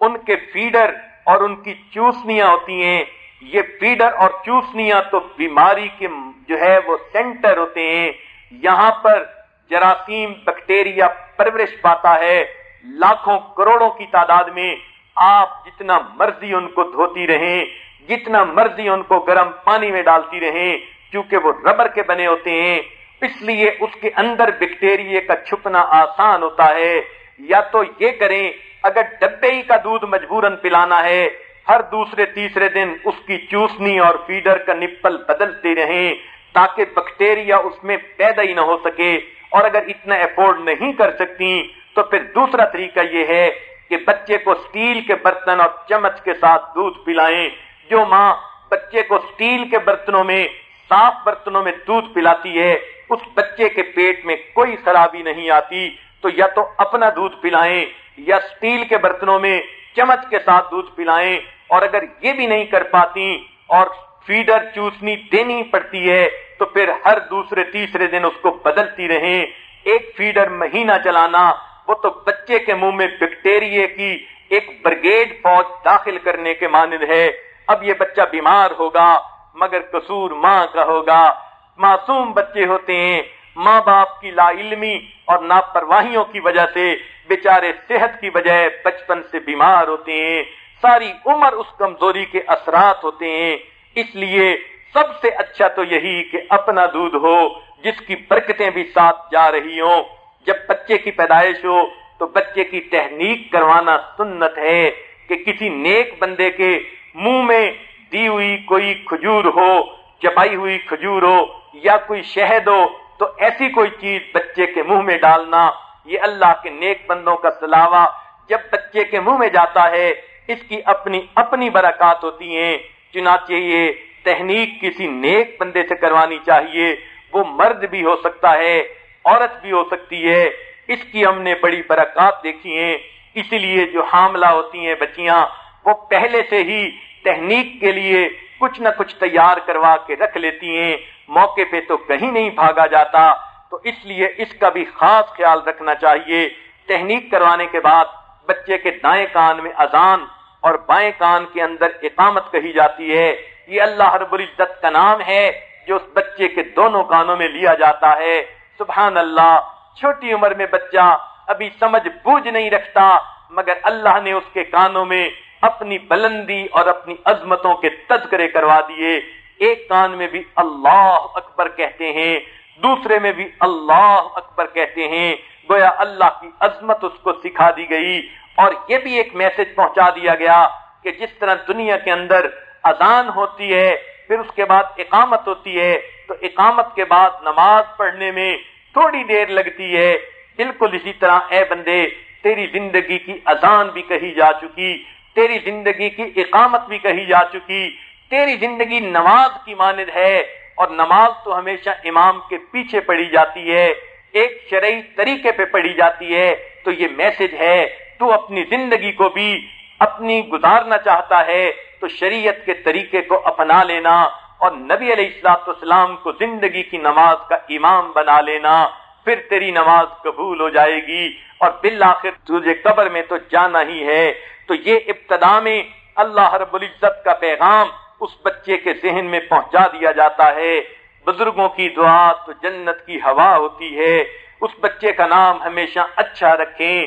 ان کے فیڈر اور ان کی چوسنیاں ہوتی ہیں۔ یہ فیڈر اور چوسنیاں تو بیماری کے جو ہے وہ سینٹر ہوتے ہیں۔ یہاں پر جراثیم، بیکٹیریا پرورش پاتا ہے۔ لاکھوں کروڑوں کی تعداد میں آپ جتنا مرضی ان کو دھوتی رہیں، جتنا مرضی ان کو گرم پانی میں ڈالتی رہیں کیونکہ وہ ربر کے بنے ہوتے ہیں۔ اس لیے اس کے اندر بیکٹیریا کا چھپنا آسان ہوتا ہے۔ یا تو یہ کریں، اگر ڈبے ہی کا دودھ مجبوراً پلانا ہے ہر دوسرے تیسرے دن اس کی چوسنی اور فیڈر کا نپل بدلتے رہیں تاکہ بیکٹیریا اس میں پیدا ہی نہ ہو سکے اور اگر اتنا افورڈ نہیں کر سکتی تو پھر دوسرا طریقہ یہ ہے کہ بچے کو سٹیل کے برتن اور چمچ کے ساتھ دودھ پلائیں جو ماں بچے کو سٹیل کے برتنوں میں، صاف برتنوں میں دودھ پلاتی ہے، اس بچے کے پیٹ میں کوئی خرابی نہیں آتی تو یا تو اپنا دودھ پلائیں یا سٹیل کے برتنوں میں چمچ کے ساتھ دودھ پلائیں اور اگر یہ بھی نہیں کر پاتی اور فیڈر چوسنی دینی پڑتی ہے، تو پھر ہر دوسرے تیسرے دن اس کو بدلتی رہیں۔ ایک فیڈر مہینہ چلانا، وہ تو بچے کے منہ میں بیکٹیریا کی ایک برگیڈ فوج داخل کرنے کے مانند ہے۔ اب یہ بچہ بیمار ہوگا، مگر قصور ماں کا ہوگا۔ معصوم بچے ہوتے ہیں، ماں باپ کی لا علمی اور لاپرواہیوں کی وجہ سے بیچارے صحت کی بجائے بچپن سے بیمار ہوتے ہیں۔ ساری عمر اس کمزوری کے اثرات ہوتے ہیں۔ اس لیے سب سے اچھا تو یہی کہ اپنا دودھ ہو، جس کی برکتیں بھی ساتھ جا رہی ہوں۔ جب بچے کی پیدائش ہو تو بچے کی تحنیک کروانا سنت ہے کہ کسی نیک بندے کے منہ میں دی ہوئی کوئی کھجور ہو چپائی ہوئی کھجور ہو یا کوئی شہد ہو، تو ایسی کوئی چیز بچے کے منہ میں ڈالنا، یہ اللہ کے نیک بندوں کا سلاوا جب بچے کے منہ میں جاتا ہے اس کی اپنی اپنی برکات ہوتی ہیں۔ چنانچہ یہ تحنیک کسی نیک بندے سے کروانی چاہیے، وہ مرد بھی ہو سکتا ہے، عورت بھی ہو سکتی ہے۔ اس کی ہم نے بڑی برکات دیکھی ہیں۔ اسی لیے جو حاملہ ہوتی ہیں بچیاں، وہ پہلے سے ہی تحنیک کے لیے کچھ نہ کچھ تیار کروا کے رکھ لیتی ہیں۔ موقع پہ تو کہیں نہیں بھاگا جاتا۔ تو اس لیے اس کا بھی خاص خیال رکھنا چاہیے۔ تحنیک کروانے کے بعد بچے کے دائیں کان میں اذان اور بائیں کان کے اندر اقامت کہی جاتی ہے یہ اللہ رب العزت کا نام ہے جو اس بچے کے دونوں کانوں میں لیا جاتا ہے۔ سبحان اللہ، چھوٹی عمر میں بچہ ابھی سمجھ بوجھ نہیں رکھتا، مگر اللہ نے اس کے کانوں میں اپنی بلندی اور اپنی عظمتوں کے تذکرے کروا دیے۔ ایک کان میں بھی اللہ اکبر کہتے ہیں، دوسرے میں بھی اللہ اکبر کہتے ہیں۔ گویا اللہ کی عظمت اس کو سکھا دی گئی اور یہ بھی ایک میسج پہنچا دیا گیا کہ جس طرح دنیا کے اندر اذان ہوتی ہے، پھر اس کے بعد اقامت ہوتی ہے، تو اقامت کے بعد نماز پڑھنے میں تھوڑی دیر لگتی ہے۔ بالکل اسی طرح اے بندے، تیری زندگی کی اذان بھی کہی جا چکی، تیری زندگی کی اقامت بھی کہی جا چکی، تیری زندگی نماز کی مانند ہے۔ اور نماز تو ہمیشہ امام کے پیچھے پڑی جاتی ہے۔ ایک شرعی طریقے پہ پڑی جاتی ہے، تو یہ میسج ہے، تو اپنی زندگی کو بھی اپنی گزارنا چاہتا ہے، تو شریعت کے طریقے کو اپنا لینا اور نبی علیہ السلاط اسلام کو زندگی کی نماز کا امام بنا لینا، پھر تیری نماز قبول ہو جائے گی اور بالآخر تجھے قبر میں تو جانا ہی ہے۔ تو یہ ابتدا میں اللہ رب العزت کا پیغام اس بچے کے ذہن میں پہنچا دیا جاتا ہے۔ بزرگوں کی دعا تو جنت کی ہوا ہوتی ہے۔ اس بچے کا نام ہمیشہ اچھا رکھیں۔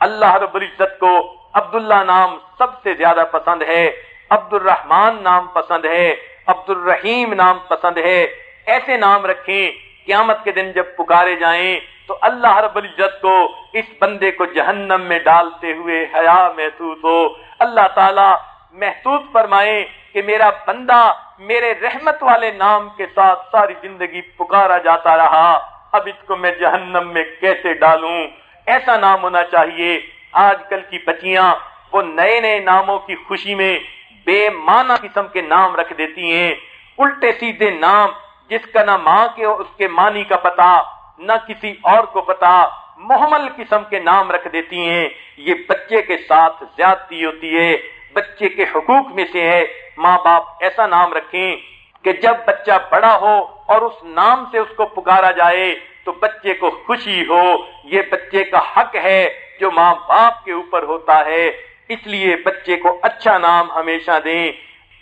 اللہ رب العزت کو عبداللہ نام سب سے زیادہ پسند ہے۔ عبد الرحمان نام پسند ہے۔ عبد الرحیم نام پسند ہے۔ ایسے نام رکھیں۔ قیامت کے دن جب پکارے جائیں تو اللہ رب العزت کو اس بندے کو جہنم میں ڈالتے ہوئے حیا محسوس ہو۔ اللہ تعالی محسوس فرمائیں کہ میرا بندہ میرے رحمت والے نام کے ساتھ ساری زندگی پکارا جاتا رہا، اب اس کو میں جہنم میں کیسے ڈالوں؟ ایسا نام ہونا چاہیے۔ آج کل کی بچیاں وہ نئے نئے ناموں کی خوشی میں بے معنی قسم کے نام رکھ دیتی ہیں۔ الٹے سیدھے نام، جس کا نہ ماں کے اس کے معنی کا پتا نہ کسی اور کو پتا محمل قسم کے نام رکھ دیتی ہیں۔ یہ بچے کے ساتھ زیادتی ہوتی ہے۔ بچے کے حقوق میں سے ہے۔ ماں باپ ایسا نام رکھیں کہ جب بچہ بڑا ہو اور اس نام سے اس کو پکارا جائے تو بچے کو خوشی ہو۔ یہ بچے کا حق ہے جو ماں باپ کے اوپر ہوتا ہے۔ اس لیے بچے کو اچھا نام ہمیشہ دیں۔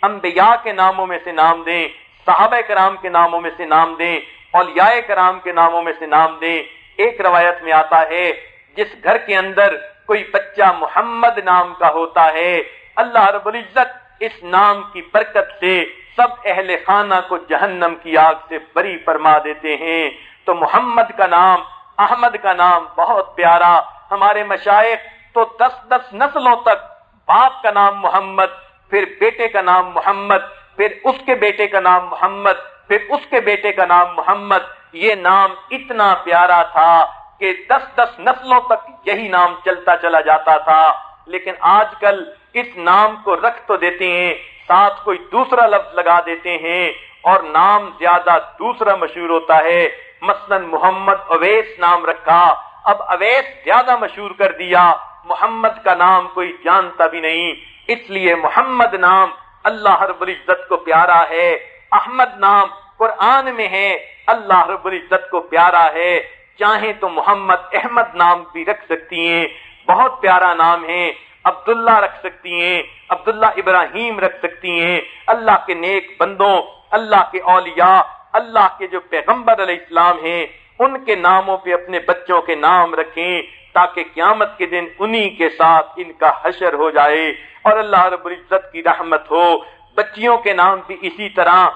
انبیاء کے ناموں میں سے نام دیں۔ صحابہ کرام کے ناموں میں سے نام دیں۔ اولیاء کرام کے ناموں میں سے نام دیں۔ ایک روایت میں آتا ہے، جس گھر کے اندر کوئی بچہ محمد نام کا ہوتا ہے اللہ رب العزت اس نام کی برکت سے سب اہل خانہ کو جہنم کی آگ سے بری فرما دیتے ہیں۔ تو محمد کا نام، احمد کا نام بہت پیارا۔ ہمارے مشائق تو دس دس نسلوں تک باپ کا نام محمد، پھر بیٹے کا نام محمد، پھر اس کے بیٹے کا نام محمد، پھر اس کے بیٹے کا نام محمد۔ یہ نام اتنا پیارا تھا کہ دس دس نسلوں تک یہی نام چلتا چلا جاتا تھا۔ لیکن آج کل اس نام کو رکھ تو دیتے ہیں، ساتھ کوئی دوسرا لفظ لگا دیتے ہیں اور نام زیادہ دوسرا مشہور ہوتا ہے۔ مثلا محمد اویس نام رکھا۔ اب اویس زیادہ مشہور کر دیا۔ محمد کا نام کوئی جانتا بھی نہیں۔ اس لیے محمد نام اللہ رب العزت کو پیارا ہے۔ احمد نام قرآن میں ہے۔ اللہ رب العزت کو پیارا ہے۔ چاہیں تو محمد احمد نام بھی رکھ سکتی ہیں۔ بہت پیارا نام ہے۔ عبداللہ رکھ سکتی ہیں، عبداللہ ابراہیم رکھ سکتی ہیں۔ اللہ کے نیک بندوں، اللہ کے اولیاء، اللہ کے جو پیغمبر علیہ السلام ہیں، ان کے ناموں پہ اپنے بچوں کے نام رکھیں تاکہ قیامت کے دن انہی کے ساتھ ان کا حشر ہو جائے۔ اور اللہ رب العزت کی رحمت ہو۔ بچیوں کے نام بھی اسی طرح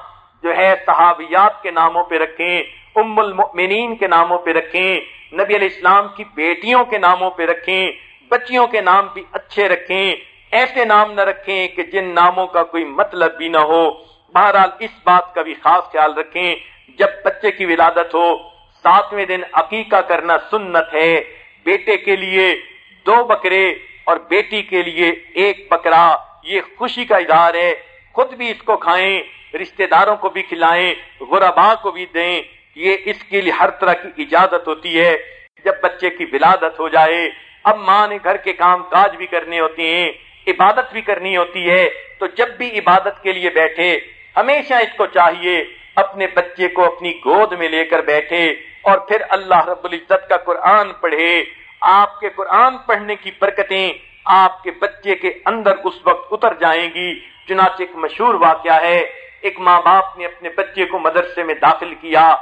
جو ہے صحابیات کے ناموں پہ رکھیں، ام المؤمنین کے ناموں پہ رکھیں، نبی علیہ السلام کی بیٹیوں کے ناموں پہ رکھیں۔ بچیوں کے نام بھی اچھے رکھیں، ایسے نام نہ رکھیں کہ جن ناموں کا کوئی مطلب بھی نہ ہو۔ بہرحال اس بات کا بھی خاص خیال رکھیں، جب بچے کی ولادت ہو، ساتویں دن عقیقہ کرنا سنت ہے۔ بیٹے کے لیے دو بکرے اور بیٹی کے لیے ایک بکرا، یہ خوشی کا اظہار ہے۔ خود بھی اس کو کھائیں، رشتہ داروں کو بھی کھلائیں غربا کو بھی دیں۔ یہ اس کے لیے ہر طرح کی اجازت ہوتی ہے۔ جب بچے کی ولادت ہو جائے اب ماں نے گھر کے کام کاج بھی کرنے ہوتے ہیں، عبادت بھی کرنی ہوتی ہے، تو جب بھی عبادت کے لیے بیٹھے، ہمیشہ اس کو چاہیے اپنے بچے کو اپنی گود میں لے کر بیٹھے اور پھر اللہ رب العزت کا قرآن پڑھے۔ آپ کے قرآن پڑھنے کی برکتیں آپ کے بچے کے اندر اس وقت اتر جائیں گی۔ چنانچہ ایک مشہور واقعہ ہے، ایک ماں باپ نے اپنے بچے کو مدرسے میں داخل کیا،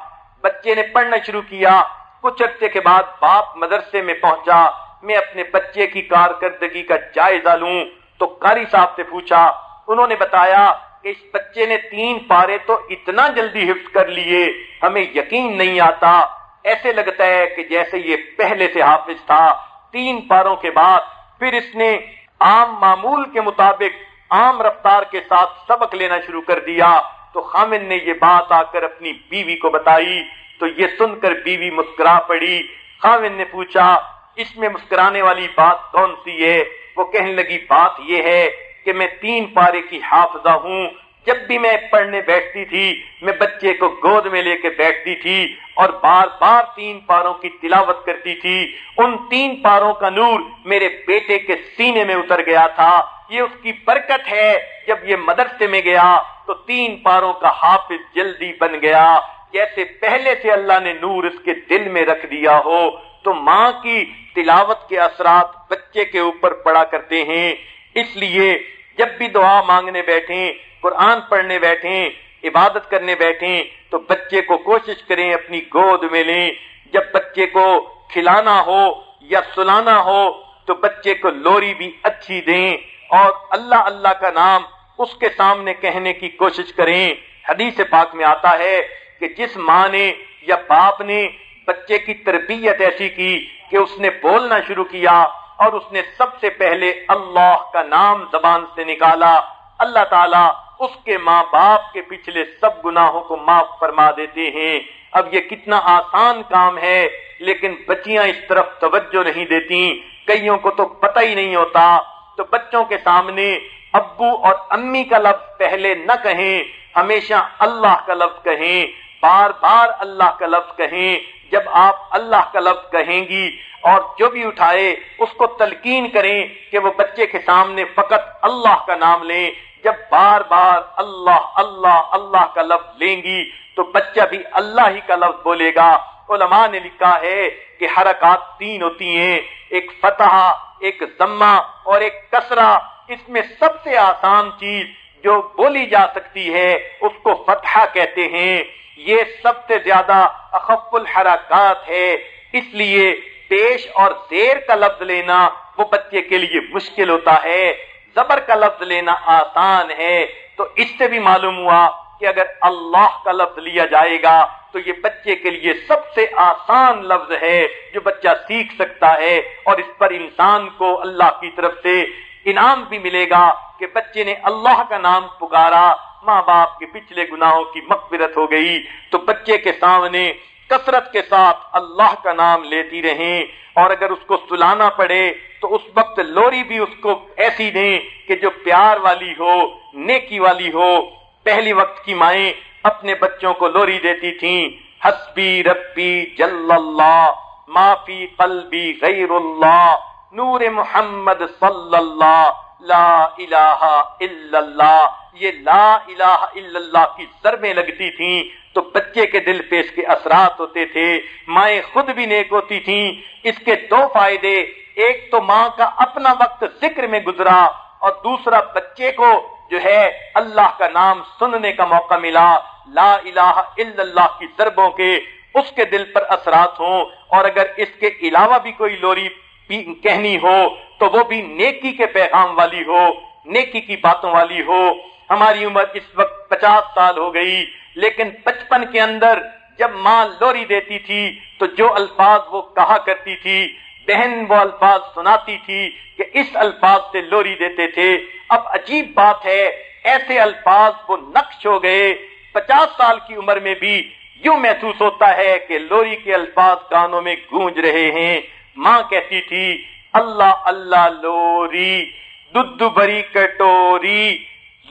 بچے نے پڑھنا شروع کیا، کچھ عرصے کے بعد باپ مدرسے میں پہنچا۔ میں اپنے بچے کی کارکردگی کا جائزہ لوں تو کاری صاحب سے پوچھا، انہوں نے بتایا کہ اس بچے نے تین پارے تو اتنا جلدی حفظ کر لیے، ہمیں یقین نہیں آتا۔ ایسے لگتا ہے کہ جیسے یہ پہلے سے حافظ تھا۔ تین پاروں کے بعد پھر اس نے عام معمول کے مطابق عام رفتار کے ساتھ سبق لینا شروع کر دیا۔ تو خامن نے یہ بات آ کر اپنی بیوی کو بتائی۔ تو یہ سن کر بیوی مسکرا پڑی۔ خامن نے پوچھا اس میں مسکرانے والی بات کون سی ہے؟ وہ کہنے لگی، بات یہ ہے کہ میں تین پارے کی حافظہ ہوں۔ جب بھی میں پڑھنے بیٹھتی تھی، میں بچے کو گود میں لے کے بیٹھتی تھی اور بار بار تین پاروں کی تلاوت کرتی تھی۔ ان تین پاروں کا نور میرے بیٹے کے سینے میں اتر گیا تھا۔ یہ اس کی برکت ہے۔ جب یہ مدرسے میں گیا تو تین پاروں کا حافظ جلدی بن گیا۔ جیسے پہلے سے اللہ نے نور اس کے دل میں رکھ دیا ہو، تو ماں کی تلاوت کے اثرات بچے کے اوپر پڑا کرتے ہیں۔ اس لیے جب بھی دعا مانگنے بیٹھیں، قرآن پڑھنے بیٹھیں، عبادت کرنے بیٹھیں، تو بچے کو کوشش کریں اپنی گود میں لیں۔ جب بچے کو کھلانا ہو یا سلانا ہو، تو بچے کو لوری بھی اچھی دیں۔ اور اللہ اللہ کا نام اس کے سامنے کہنے کی کوشش کریں۔ حدیث پاک میں آتا ہے کہ جس ماں نے یا باپ نے بچے کی تربیت ایسی کی کہ اس نے بولنا شروع کیا اور اس نے سب سے پہلے اللہ کا نام زبان سے نکالا، اللہ تعالیٰ اس کے ماں باپ کے پچھلے سب گناہوں کو معاف فرما دیتے ہیں۔ اب یہ کتنا آسان کام ہے، لیکن بچیاں اس طرف توجہ نہیں دیتی کئیوں کو تو پتہ ہی نہیں ہوتا۔ تو بچوں کے سامنے ابو اور امی کا لفظ پہلے نہ کہیں، ہمیشہ اللہ کا لفظ کہیں۔ بار بار اللہ کا لفظ کہیں، جب آپ اللہ کا لفظ کہیں گی اور جو بھی اٹھائے، اس کو تلقین کریں کہ وہ بچے کے سامنے فقط اللہ کا نام لیں۔ جب بار بار اللہ اللہ اللہ کا لفظ لیں گی، تو بچہ بھی اللہ ہی کا لفظ بولے گا۔ علماء نے لکھا ہے کہ حرکات تین ہوتی ہیں، ایک فتح ایک ضمہ اور ایک کسرہ۔ اس میں سب سے آسان چیز جو بولی جا سکتی ہے، اس کو فتح کہتے ہیں۔ یہ سب سے زیادہ اخف الحرکات ہے اس لیے پیش اور زیر کا لفظ لینا وہ بچے کے لیے مشکل ہوتا ہے، زبر کا لفظ لینا آسان ہے۔ تو اس سے بھی معلوم ہوا کہ اگر اللہ کا لفظ لیا جائے گا تو یہ بچے کے لیے سب سے آسان لفظ ہے جو بچہ سیکھ سکتا ہے اور اس پر انسان کو اللہ کی طرف سے انعام بھی ملے گا کہ بچے نے اللہ کا نام پکارا ماں باپ کے پچھلے گناہوں کی مغفرت ہو گئی، تو بچے کے سامنے کثرت کے ساتھ اللہ کا نام لیتی رہیں۔ اور اگر اس کو سلانا پڑے، تو اس وقت لوری بھی اس کو ایسی دیں کہ جو پیار والی ہو، نیکی والی ہو۔ پہلی وقت کی مائیں اپنے بچوں کو لوری دیتی تھیں۔ حسبی ربی جل اللہ معافی قلبی غیر اللہ۔ نور محمد صلی اللہ، لا الہ الا اللہ۔ یہ لا الہ الا اللہ کی ضربیں لگتی تھیں، تو بچے کے دل پہ اس کے اثرات ہوتے تھے، مائیں خود بھی نیک ہوتی تھیں۔ اس کے دو فائدے، ایک تو ماں کا اپنا وقت ذکر میں گزرا اور دوسرا بچے کو جو ہے اللہ کا نام سننے کا موقع ملا۔ لا الہ الا اللہ کی ضربوں کے اس کے دل پر اثرات ہوں۔ اور اگر اس کے علاوہ بھی کوئی لوری کہنی ہو، تو وہ بھی نیکی کے پیغام والی ہو۔ نیکی کی باتوں والی ہو۔ ہماری عمر اس وقت پچاس سال ہو گئی، لیکن بچپن کے اندر جب ماں لوری دیتی تھی، تو جو الفاظ وہ کہا کرتی تھی، بہن وہ الفاظ سناتی تھی کہ اس الفاظ سے لوری دیتے تھے۔ اب عجیب بات ہے، ایسے الفاظ وہ نقش ہو گئے۔ پچاس سال کی عمر میں بھی یوں محسوس ہوتا ہے کہ لوری کے الفاظ کانوں میں گونج رہے ہیں۔ ماں کہتی تھی، اللہ اللہ لوری۔ دودھ بری کٹوری،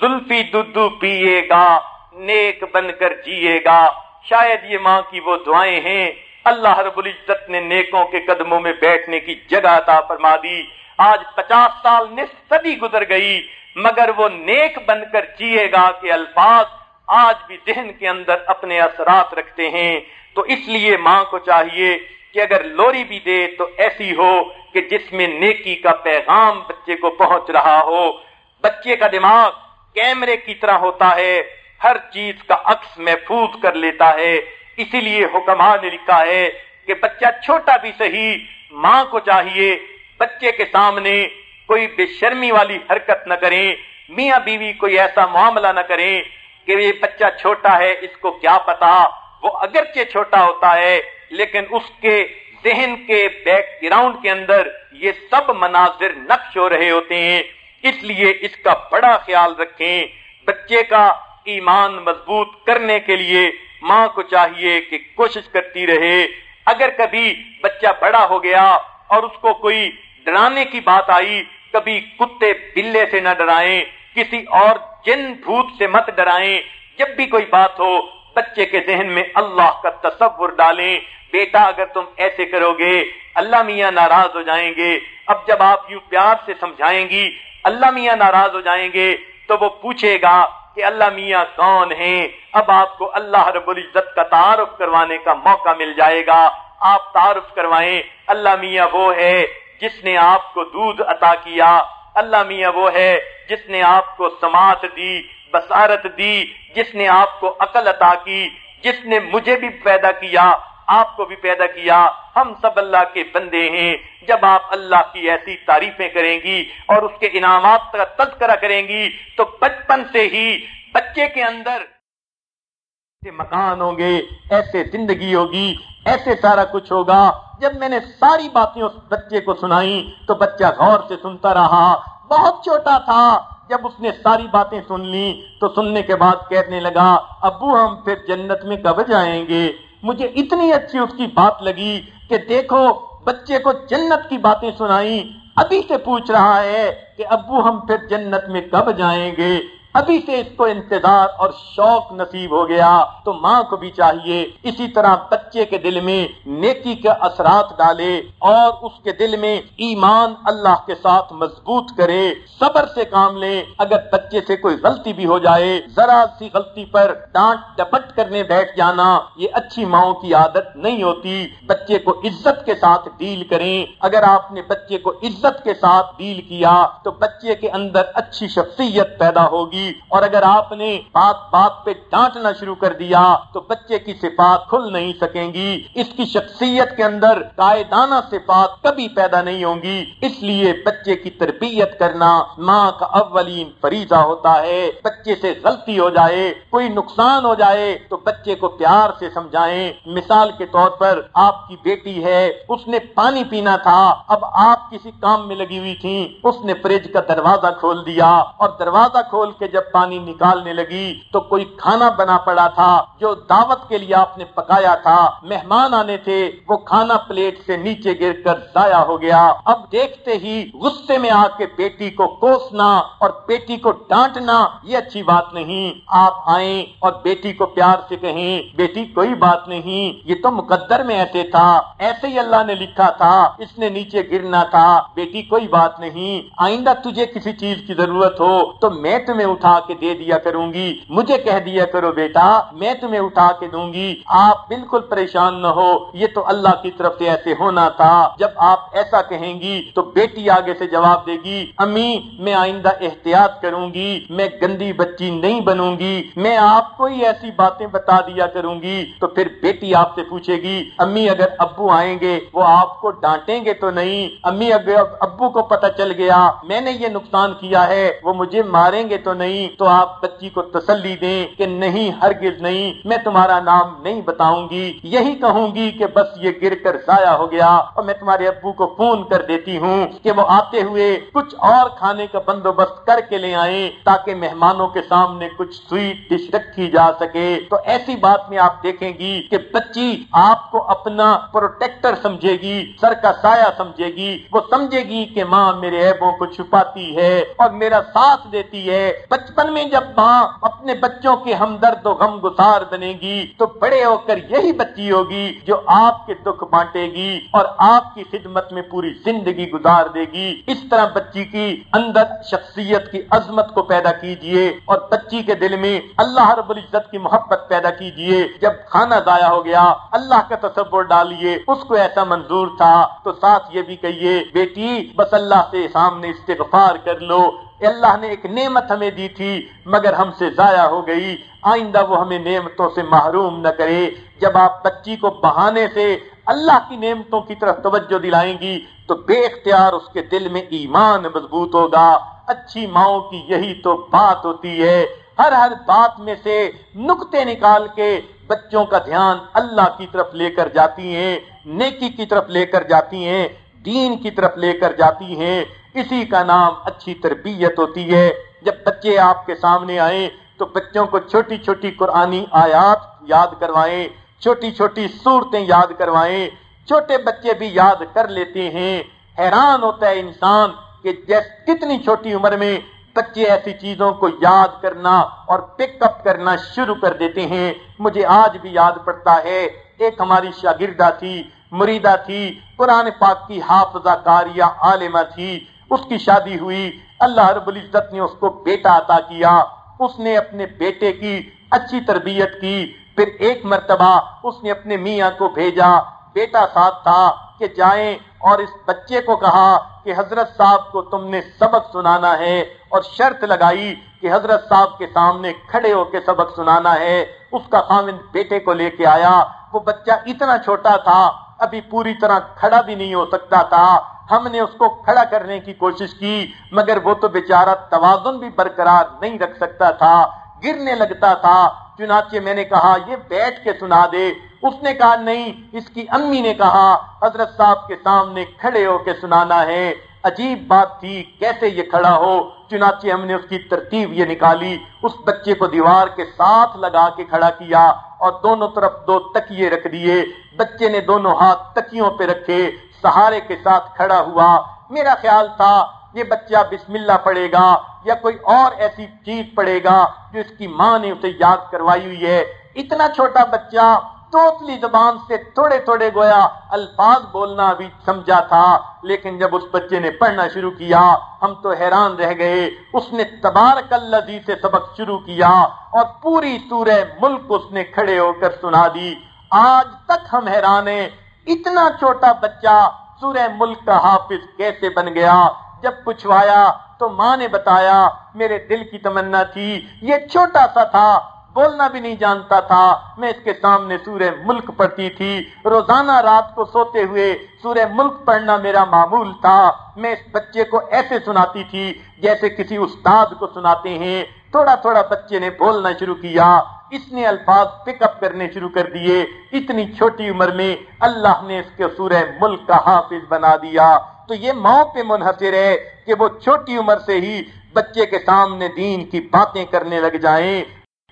زلفی دودھ پیے گا، نیک بن کر جیے گا۔ شاید یہ ماں کی وہ دعائیں ہیں۔ اللہ رب العزت نے نیکوں کے قدموں میں بیٹھنے کی جگہ عطا فرما دی۔ آج پچاس سال نصف صدی گزر گئی، مگر وہ نیک بن کر جیے گا کہ الفاظ آج بھی ذہن کے اندر اپنے اثرات رکھتے ہیں۔ تو اس لیے ماں کو چاہیے کہ اگر لوری بھی دے تو ایسی ہو کہ جس میں نیکی کا پیغام بچے کو پہنچ رہا ہو۔ بچے کا دماغ کیمرے کی طرح ہوتا ہے، ہر چیز کا عکس محفوظ کر لیتا ہے۔ اسی لیے حکمہ نے لکھا ہے کہ بچہ چھوٹا بھی صحیح، ماں کو چاہیے۔ بچے کے سامنے کوئی بے شرمی والی حرکت نہ کریں۔ میاں بیوی کوئی ایسا معاملہ نہ کریں کہ یہ بچہ چھوٹا ہے، اس کو کیا پتا؟ وہ اگرچہ چھوٹا ہوتا ہے لیکن اس کے ذہن کے بیک گراؤنڈ کے اندر یہ سب مناظر نقش ہو رہے ہوتے ہیں۔ اس لیے اس کا بڑا خیال رکھیں۔ بچے کا ایمان مضبوط کرنے کے لیے ماں کو چاہیے کہ کوشش کرتی رہے۔ اگر کبھی بچہ بڑا ہو گیا اور اس کو کوئی ڈرانے کی بات آئی، کبھی کتے بلے سے نہ ڈرائیں، کسی اور جن بھوت سے مت ڈرائیں۔ جب بھی کوئی بات ہو، بچے کے ذہن میں اللہ کا تصور ڈالیں۔ بیٹا اگر تم ایسے کرو گے، اللہ میاں ناراض ہو جائیں گے۔ اب جب آپ یوں پیار سے سمجھائیں گی، اللہ میاں ناراض ہو جائیں گے، تو وہ پوچھے گا کہ اللہ میاں کون ہیں؟ اب آپ کو اللہ رب العزت کا تعارف کروانے کا موقع مل جائے گا۔ آپ تعارف کروائیں، اللہ میاں وہ ہے جس نے آپ کو دودھ عطا کیا۔ اللہ میاں وہ ہے جس نے آپ کو سماعت دی بسارت دی، جس نے آپ کو عقل عطا کی، جس نے مجھے بھی پیدا کیا۔ آپ کو بھی پیدا کیا۔ ہم سب اللہ کے بندے ہیں۔ جب آپ اللہ کی ایسی تعریفیں کریں گی اور اس کے انعامات کا تذکرہ کریں گی، تو بچپن سے ہی بچے کے اندر ایسے مکان ہوں گے، ایسے زندگی ہوگی، ایسے سارا کچھ ہوگا۔ جب میں نے ساری باتیں اس بچے کو سنائی تو بچہ غور سے سنتا رہا۔ بہت چھوٹا تھا۔ جب اس نے ساری باتیں سن لی تو سننے کے بعد کہنے لگا، ابو ہم پھر جنت میں کب جائیں گے؟ مجھے اتنی اچھی اس کی بات لگی کہ دیکھو، بچے کو جنت کی باتیں سنائی، ابھی سے پوچھ رہا ہے کہ ابو ہم پھر جنت میں کب جائیں گے؟ ابھی سے اس کو انتظار اور شوق نصیب ہو گیا تو ماں کو بھی چاہیے اسی طرح بچے کے دل میں نیکی کے اثرات ڈالے اور اس کے دل میں ایمان اللہ کے ساتھ مضبوط کرے، صبر سے کام لے۔ اگر بچے سے کوئی غلطی بھی ہو جائے، ذرا سی غلطی پر ڈانٹ ڈپٹ کرنے بیٹھ جانا، یہ اچھی ماؤں کی عادت نہیں ہوتی۔ بچے کو عزت کے ساتھ ڈیل کریں۔ اگر آپ نے بچے کو عزت کے ساتھ ڈیل کیا تو بچے کے اندر اچھی شخصیت پیدا ہوگی۔ ہوگی اور اگر آپ نے بات بات پہ ڈانٹنا شروع کر دیا تو بچے کی صفات کھل نہیں سکیں گی۔ اس کی شخصیت کے اندر قائدانہ صفات کبھی پیدا نہیں ہوں گی۔ اس لیے بچے کی تربیت کرنا ماں کا اولین فریضہ ہوتا ہے۔ بچے سے غلطی ہو جائے، کوئی نقصان ہو جائے تو بچے کو پیار سے سمجھائیں۔ مثال کے طور پر آپ کی بیٹی ہے، اس نے پانی پینا تھا، اب آپ کسی کام میں لگی ہوئی تھی اس نے فریج کا دروازہ کھول دیا اور دروازہ کھول کے جب پانی نکالنے لگی تو کوئی کھانا بنا پڑا تھا جو دعوت کے لیے آپ نے پکایا تھا۔ مہمان آنے تھے، وہ کھانا پلیٹ سے نیچے گر کر ضائع ہو گیا۔ اب دیکھتے ہی غصے میں آ کے بیٹی کو کوسنا اور بیٹی کو ڈانٹنا، یہ اچھی بات نہیں۔ آپ آئیں اور بیٹی کو پیار سے کہیں، بیٹی کوئی بات نہیں، یہ تو مقدر میں ایسے تھا۔ ایسے ہی اللہ نے لکھا تھا، اس نے نیچے گرنا تھا۔ بیٹی کوئی بات نہیں، آئندہ تجھے کسی چیز کی ضرورت ہو تو میں تمہیں اٹھا کے دے دیا کروں گی۔ مجھے کہہ دیا کرو بیٹا، میں تمہیں اٹھا کے دوں گی۔ آپ بالکل پریشان نہ ہو، یہ تو اللہ کی طرف سے ایسے ہونا تھا۔ جب آپ ایسا کہیں گی تو بیٹی آگے سے جواب دے گی، امی، میں آئندہ احتیاط کروں گی، میں گندی بچی نہیں بنوں گی، میں آپ کو ہی ایسی باتیں بتا دیا کروں گی۔ تو پھر بیٹی آپ سے پوچھے گی، امی اگر ابو آئیں گے، وہ آپ کو ڈانٹیں گے تو نہیں؟ امی اگر ابو کو پتہ چل گیا، میں نے یہ نقصان کیا ہے، وہ مجھے ماریں گے تو نہیں؟ تو آپ بچی کو تسلی دیں کہ نہیں، ہرگز نہیں، میں تمہارا نام نہیں بتاؤں گی۔ یہی کہوں گی کہ بس یہ گر کر ضائع ہو گیا اور میں تمہارے ابو کو فون کر دیتی ہوں کہ وہ آتے ہوئے کچھ اور کھانے کا بندوبست کر کے لے آئیں تاکہ مہمانوں کے سامنے کچھ سویٹ ڈش رکھی جا سکے۔ تو ایسی بات میں آپ دیکھیں گی کہ بچی آپ کو اپنا پروٹیکٹر سمجھے گی، سر کا سایہ سمجھے گی۔ وہ سمجھے گی کہ ماں میرے عیبوں کو چھپاتی ہے اور میرا ساتھ دیتی ہے۔ بچپن میں جب ماں اپنے بچوں کے ہمدرد و غم گسار بنے گی، تو بڑے ہو کر یہی بچی ہوگی جو آپ کے دکھ بانٹے گی اور آپ کی خدمت میں پوری زندگی گزار دے گی۔ اس طرح بچی کی اندر شخصیت کی عظمت کو پیدا کیجیے اور بچی کے دل میں اللہ رب العزت کی محبت پیدا کیجیے۔ جب کھانا ضائع ہو گیا، اللہ کا تصور ڈالیے، اس کو ایسا منظور تھا، تو ساتھ یہ بھی کہیے، بیٹی، بس اللہ سے سامنے استغفار کر لو۔ اللہ نے ایک نعمت ہمیں دی تھی، مگر ہم سے ضائع ہو گئی۔ آئندہ وہ ہمیں نعمتوں سے محروم نہ کرے۔ جب آپ بچی کو بہانے سے اللہ کی نعمتوں کی طرف توجہ دلائیں گی، تو بے اختیار اس کے دل میں ایمان مضبوط ہوگا۔ اچھی ماؤں کی یہی تو بات ہوتی ہے۔ ہر ہر بات میں سے نقطے نکال کے بچوں کا دھیان اللہ کی طرف لے کر جاتی ہیں، نیکی کی طرف لے کر جاتی ہیں، دین کی طرف لے کر جاتی ہیں۔ اسی کا نام اچھی تربیت ہوتی ہے۔ جب بچے آپ کے سامنے آئیں تو بچوں کو چھوٹی چھوٹی قرآنی آیات یاد کروائیں، چھوٹی چھوٹی صورتیں یاد کروائیں۔ چھوٹے بچے بھی یاد کر لیتے ہیں۔ حیران ہوتا ہے انسان کہ جیس کتنی چھوٹی عمر میں بچے ایسی چیزوں کو یاد کرنا اور پک اپ کرنا شروع کر دیتے ہیں۔ مجھے آج بھی یاد پڑتا ہے، ایک ہماری شاگردہ تھی، مریدہ تھی، قرآن پاک کی حافظہ کاریہ عالمہ تھی۔ اس کی شادی ہوئی، اللہ رب العزت نے اس کو بیٹا عطا کیا۔ اس نے اپنے بیٹے کی اچھی تربیت کی۔ پھر ایک مرتبہ اس نے اپنے میاں کو بھیجا۔ بیٹا ساتھ تھا کہ جائیں اور اس بچے کو کہا کہ حضرت صاحب کو تم نے سبق سنانا ہے اور شرط لگائی کہ حضرت صاحب کے سامنے کھڑے ہو کے سبق سنانا ہے۔ اس کا خامن بیٹے کو لے کے آیا۔ وہ بچہ اتنا چھوٹا تھا، ابھی پوری طرح کھڑا بھی نہیں ہو سکتا تھا۔ ہم نے اس کو کھڑا کرنے کی کوشش کی، مگر وہ تو بیچارہ توازن بھی برقرار نہیں رکھ سکتا تھا، گرنے لگتا تھا۔ چنانچہ میں نے کہا، یہ بیٹھ کے سنا دے۔ اس نے کہا، نہیں، اس کی امی نے کہا، حضرت صاحب کے سامنے کھڑے ہو کے سنانا ہے۔ عجیب بات تھی، کیسے یہ کھڑا ہو؟ چنانچہ ہم نے اس کی ترتیب یہ نکالی، اس بچے کو دیوار کے ساتھ لگا کے کھڑا کیا اور دونوں طرف دو تکیے رکھ دیے۔ بچے نے دونوں ہاتھ تکیوں پہ رکھے۔ سہارے کے ساتھ کھڑا ہوا۔ میرا خیال تھا یہ بچہ بسم اللہ پڑے گا یا کوئی اور ایسی چیز پڑے گا جو اس کی ماں نے اسے یاد کروائی ہوئی ہے۔ اتنا چھوٹا بچہ توتلی زبان سے تھوڑے تھوڑے گویا الفاظ بولنا بھی سمجھا تھا، لیکن جب اس بچے نے پڑھنا شروع کیا، ہم تو حیران رہ گئے۔ اس نے تبارک اللہ سے سبق شروع کیا اور پوری سورہ ملک اس نے کھڑے ہو کر سنا دی۔ آج تک ہم حیران ہیں اتنا چھوٹا بچہ سورہ ملک کا حافظ کیسے بن گیا؟ جب پوچھوایا تو ماں نے بتایا، میرے دل کی تمنا تھی، یہ چھوٹا سا تھا، بولنا بھی نہیں جانتا تھا۔ میں اس کے سامنے سورہ ملک پڑھتی تھی۔ روزانہ رات کو سوتے ہوئے سورہ ملک پڑھنا میرا معمول تھا۔ میں اس بچے کو ایسے سناتی تھی جیسے کسی استاد کو سناتے ہیں۔ تھوڑا تھوڑا بچے نے بولنا شروع کیا اس نے الفاظ پک اپ کرنے شروع کر دیے، اتنی چھوٹی عمر میں اللہ نے اس کے سورہ ملک کا حافظ بنا دیا۔ تو یہ ماں پہ منحصر ہے کہ وہ چھوٹی عمر سے ہی بچے کے سامنے دین کی باتیں کرنے لگ جائیں۔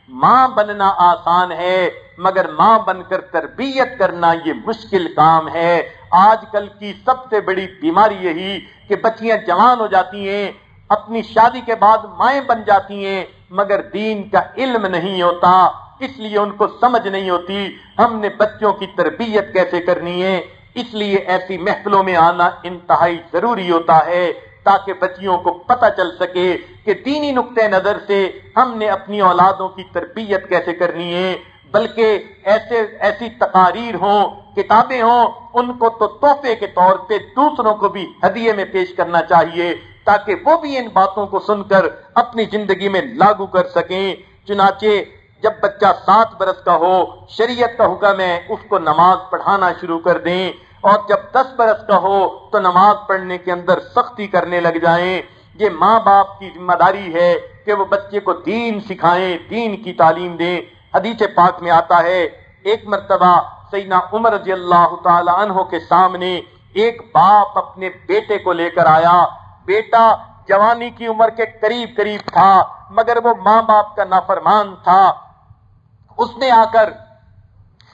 ماں بننا آسان ہے، مگر ماں بن کر تربیت کرنا یہ مشکل کام ہے۔ آج کل کی سب سے بڑی بیماری یہی کہ بچیاں جوان ہو جاتی ہیں اپنی شادی کے بعد مائیں بن جاتی ہیں، مگر دین کا علم نہیں ہوتا، اس لیے ان کو سمجھ نہیں ہوتی، ہم نے بچوں کی تربیت کیسے کرنی ہے؟ اس لیے ایسی محفلوں میں آنا انتہائی ضروری ہوتا ہے، تاکہ بچیوں کو پتہ چل سکے کہ دینی نقطۂ نظر سے ہم نے اپنی اولادوں کی تربیت کیسے کرنی ہے۔ بلکہ ایسے، ایسی تقاریر ہوں، کتابیں ہوں، ان کو تو تحفے کے طور پہ دوسروں کو بھی ہدیے میں پیش کرنا چاہیے۔ تاکہ وہ بھی ان باتوں کو سن کر اپنی زندگی میں لاگو کر سکیں۔ چنانچہ جب بچہ سات برس کا ہو، شریعت کا حکم ہے اس کو نماز پڑھانا شروع کر دیں۔ اور جب دس برس کا ہو، تو نماز پڑھنے کے اندر سختی کرنے لگ جائیں۔ یہ ماں باپ کی ذمہ داری ہے کہ وہ بچے کو دین سکھائیں، دین کی تعلیم دیں۔ حدیث پاک میں آتا ہے، ایک مرتبہ سیدنا عمر رضی اللہ تعالی عنہ کے سامنے ایک باپ اپنے بیٹے کو لے کر آیا۔ بیٹا جوانی کی عمر کے قریب قریب تھا، مگر وہ ماں باپ کا نافرمان تھا۔ اس نے آ کر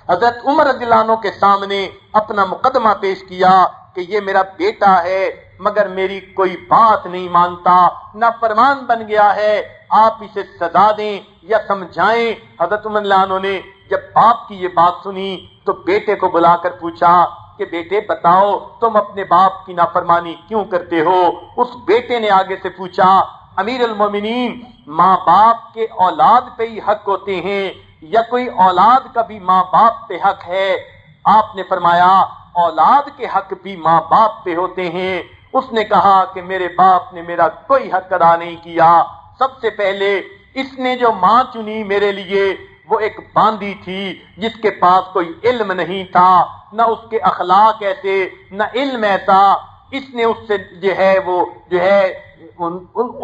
حضرت عمر رضی اللہ عنہ کے سامنے اپنا مقدمہ پیش کیا کہ یہ میرا بیٹا ہے، مگر میری کوئی بات نہیں مانتا نہ فرمان بن گیا ہے، آپ اسے سزا دیں یا سمجھائیں۔ حضرت عمر اللہ عنہ نے جب باپ کی یہ بات سنی تو بیٹے کو بلا کر پوچھا کہ بیٹے بتاؤ تم اپنے باپ کی نافرمانی کیوں کرتے ہو؟ اس بیٹے نے آگے سے پوچھا، امیر المومنین، ماں باپ کے اولاد پہ ہی حق ہوتے ہیں یا کوئی اولاد کا بھی ماں باپ پہ حق ہے؟ آپ نے فرمایا، اولاد کے حق بھی ماں باپ پہ ہوتے ہیں۔ اس نے کہا کہ میرے باپ نے میرا کوئی حق ادا نہیں کیا۔ سب سے پہلے اس نے جو ماں چنی میرے لیے، وہ ایک باندھی تھی جس کے پاس کوئی علم نہیں تھا۔ نہ اس کے اخلاق ایسے، نہ علم ایسا۔ اس نے اس سے جو ہے وہ جو ہے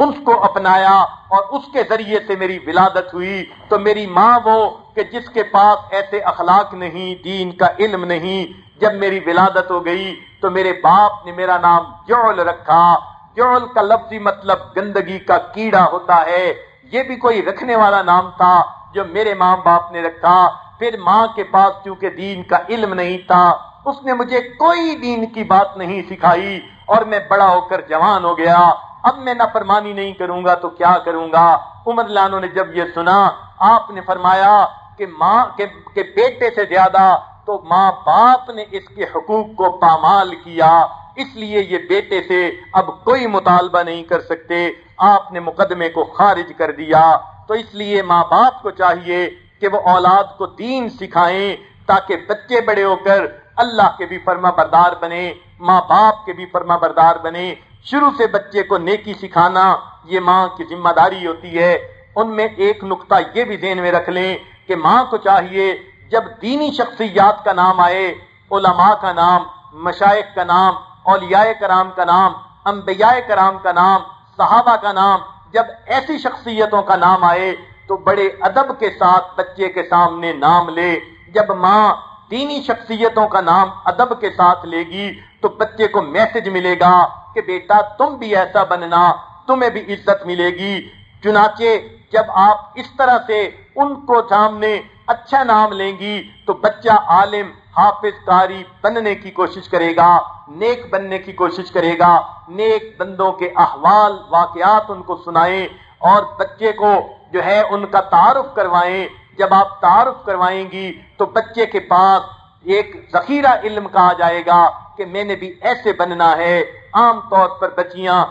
اس کو اپنایا اور اس کے ذریعے سے میری ولادت ہوئی۔ تو میری ماں وہ کہ جس کے پاس ایسے اخلاق نہیں، دین کا علم نہیں۔ جب میری ولادت ہو گئی تو میرے باپ نے میرا نام جول رکھا۔ جول کا لفظی مطلب گندگی کا کیڑا ہوتا ہے۔ یہ بھی کوئی رکھنے والا نام تھا جو میرے ماں باپ نے رکھا۔ پھر ماں کے پاس چونکہ دین کا علم نہیں تھا، اس نے مجھے کوئی دین کی بات نہیں سکھائی اور میں بڑا ہو کر جوان ہو گیا۔ اب میں نافرمانی نہیں کروں گا تو کیا کروں گا؟ عمر لانو نے جب یہ سنا، آپ نے فرمایا کہ ماں کے بیٹے سے زیادہ تو ماں باپ نے اس کے حقوق کو پامال کیا۔ اس لیے یہ بیٹے سے اب کوئی مطالبہ نہیں کر سکتے۔ آپ نے مقدمے کو خارج کر دیا۔ تو اس لیے ماں باپ کو چاہیے کہ وہ اولاد کو دین سکھائیں تاکہ بچے بڑے ہو کر اللہ کے بھی فرما بردار بنے، ماں باپ کے بھی فرما بردار بنے۔ شروع سے بچے کو نیکی سکھانا یہ ماں کی ذمہ داری ہوتی ہے۔ ان میں ایک نقطہ یہ بھی ذہن میں رکھ لیں کہ ماں کو چاہیے جب دینی شخصیات کا نام آئے، علماء کا نام، مشائق کا نام، اولیاء کرام کا نام، انبیاء کرام کا نام، صحابہ کا نام، جب ایسی شخصیتوں کا نام آئے تو بڑے ادب کے ساتھ بچے کے سامنے نام لے۔ جب ماں دینی شخصیتوں کا نام ادب کے ساتھ لے گی تو بچے کو میسج ملے گا کہ بیٹا تم بھی ایسا بننا، تمہیں بھی عزت ملے گی۔ چنانچہ جب آپ اس طرح سے ان کو سامنے اچھا نام لیں گی تو بچہ عالم، حافظ کاری بننے کی کوشش کرے گا، نیک بننے کی کوشش کرے گا۔ نیک بندوں کے احوال، واقعات ان کو سنائیں اور بچے کو جو ہے ان کا تعارف کروائیں، جب آپ تعارف کروائیں گی تو بچے کے پاس ایک ذخیرہ علم کہا جائے گا کہ میں نے بھی ایسے بننا ہے۔ عام طور پر بچیاں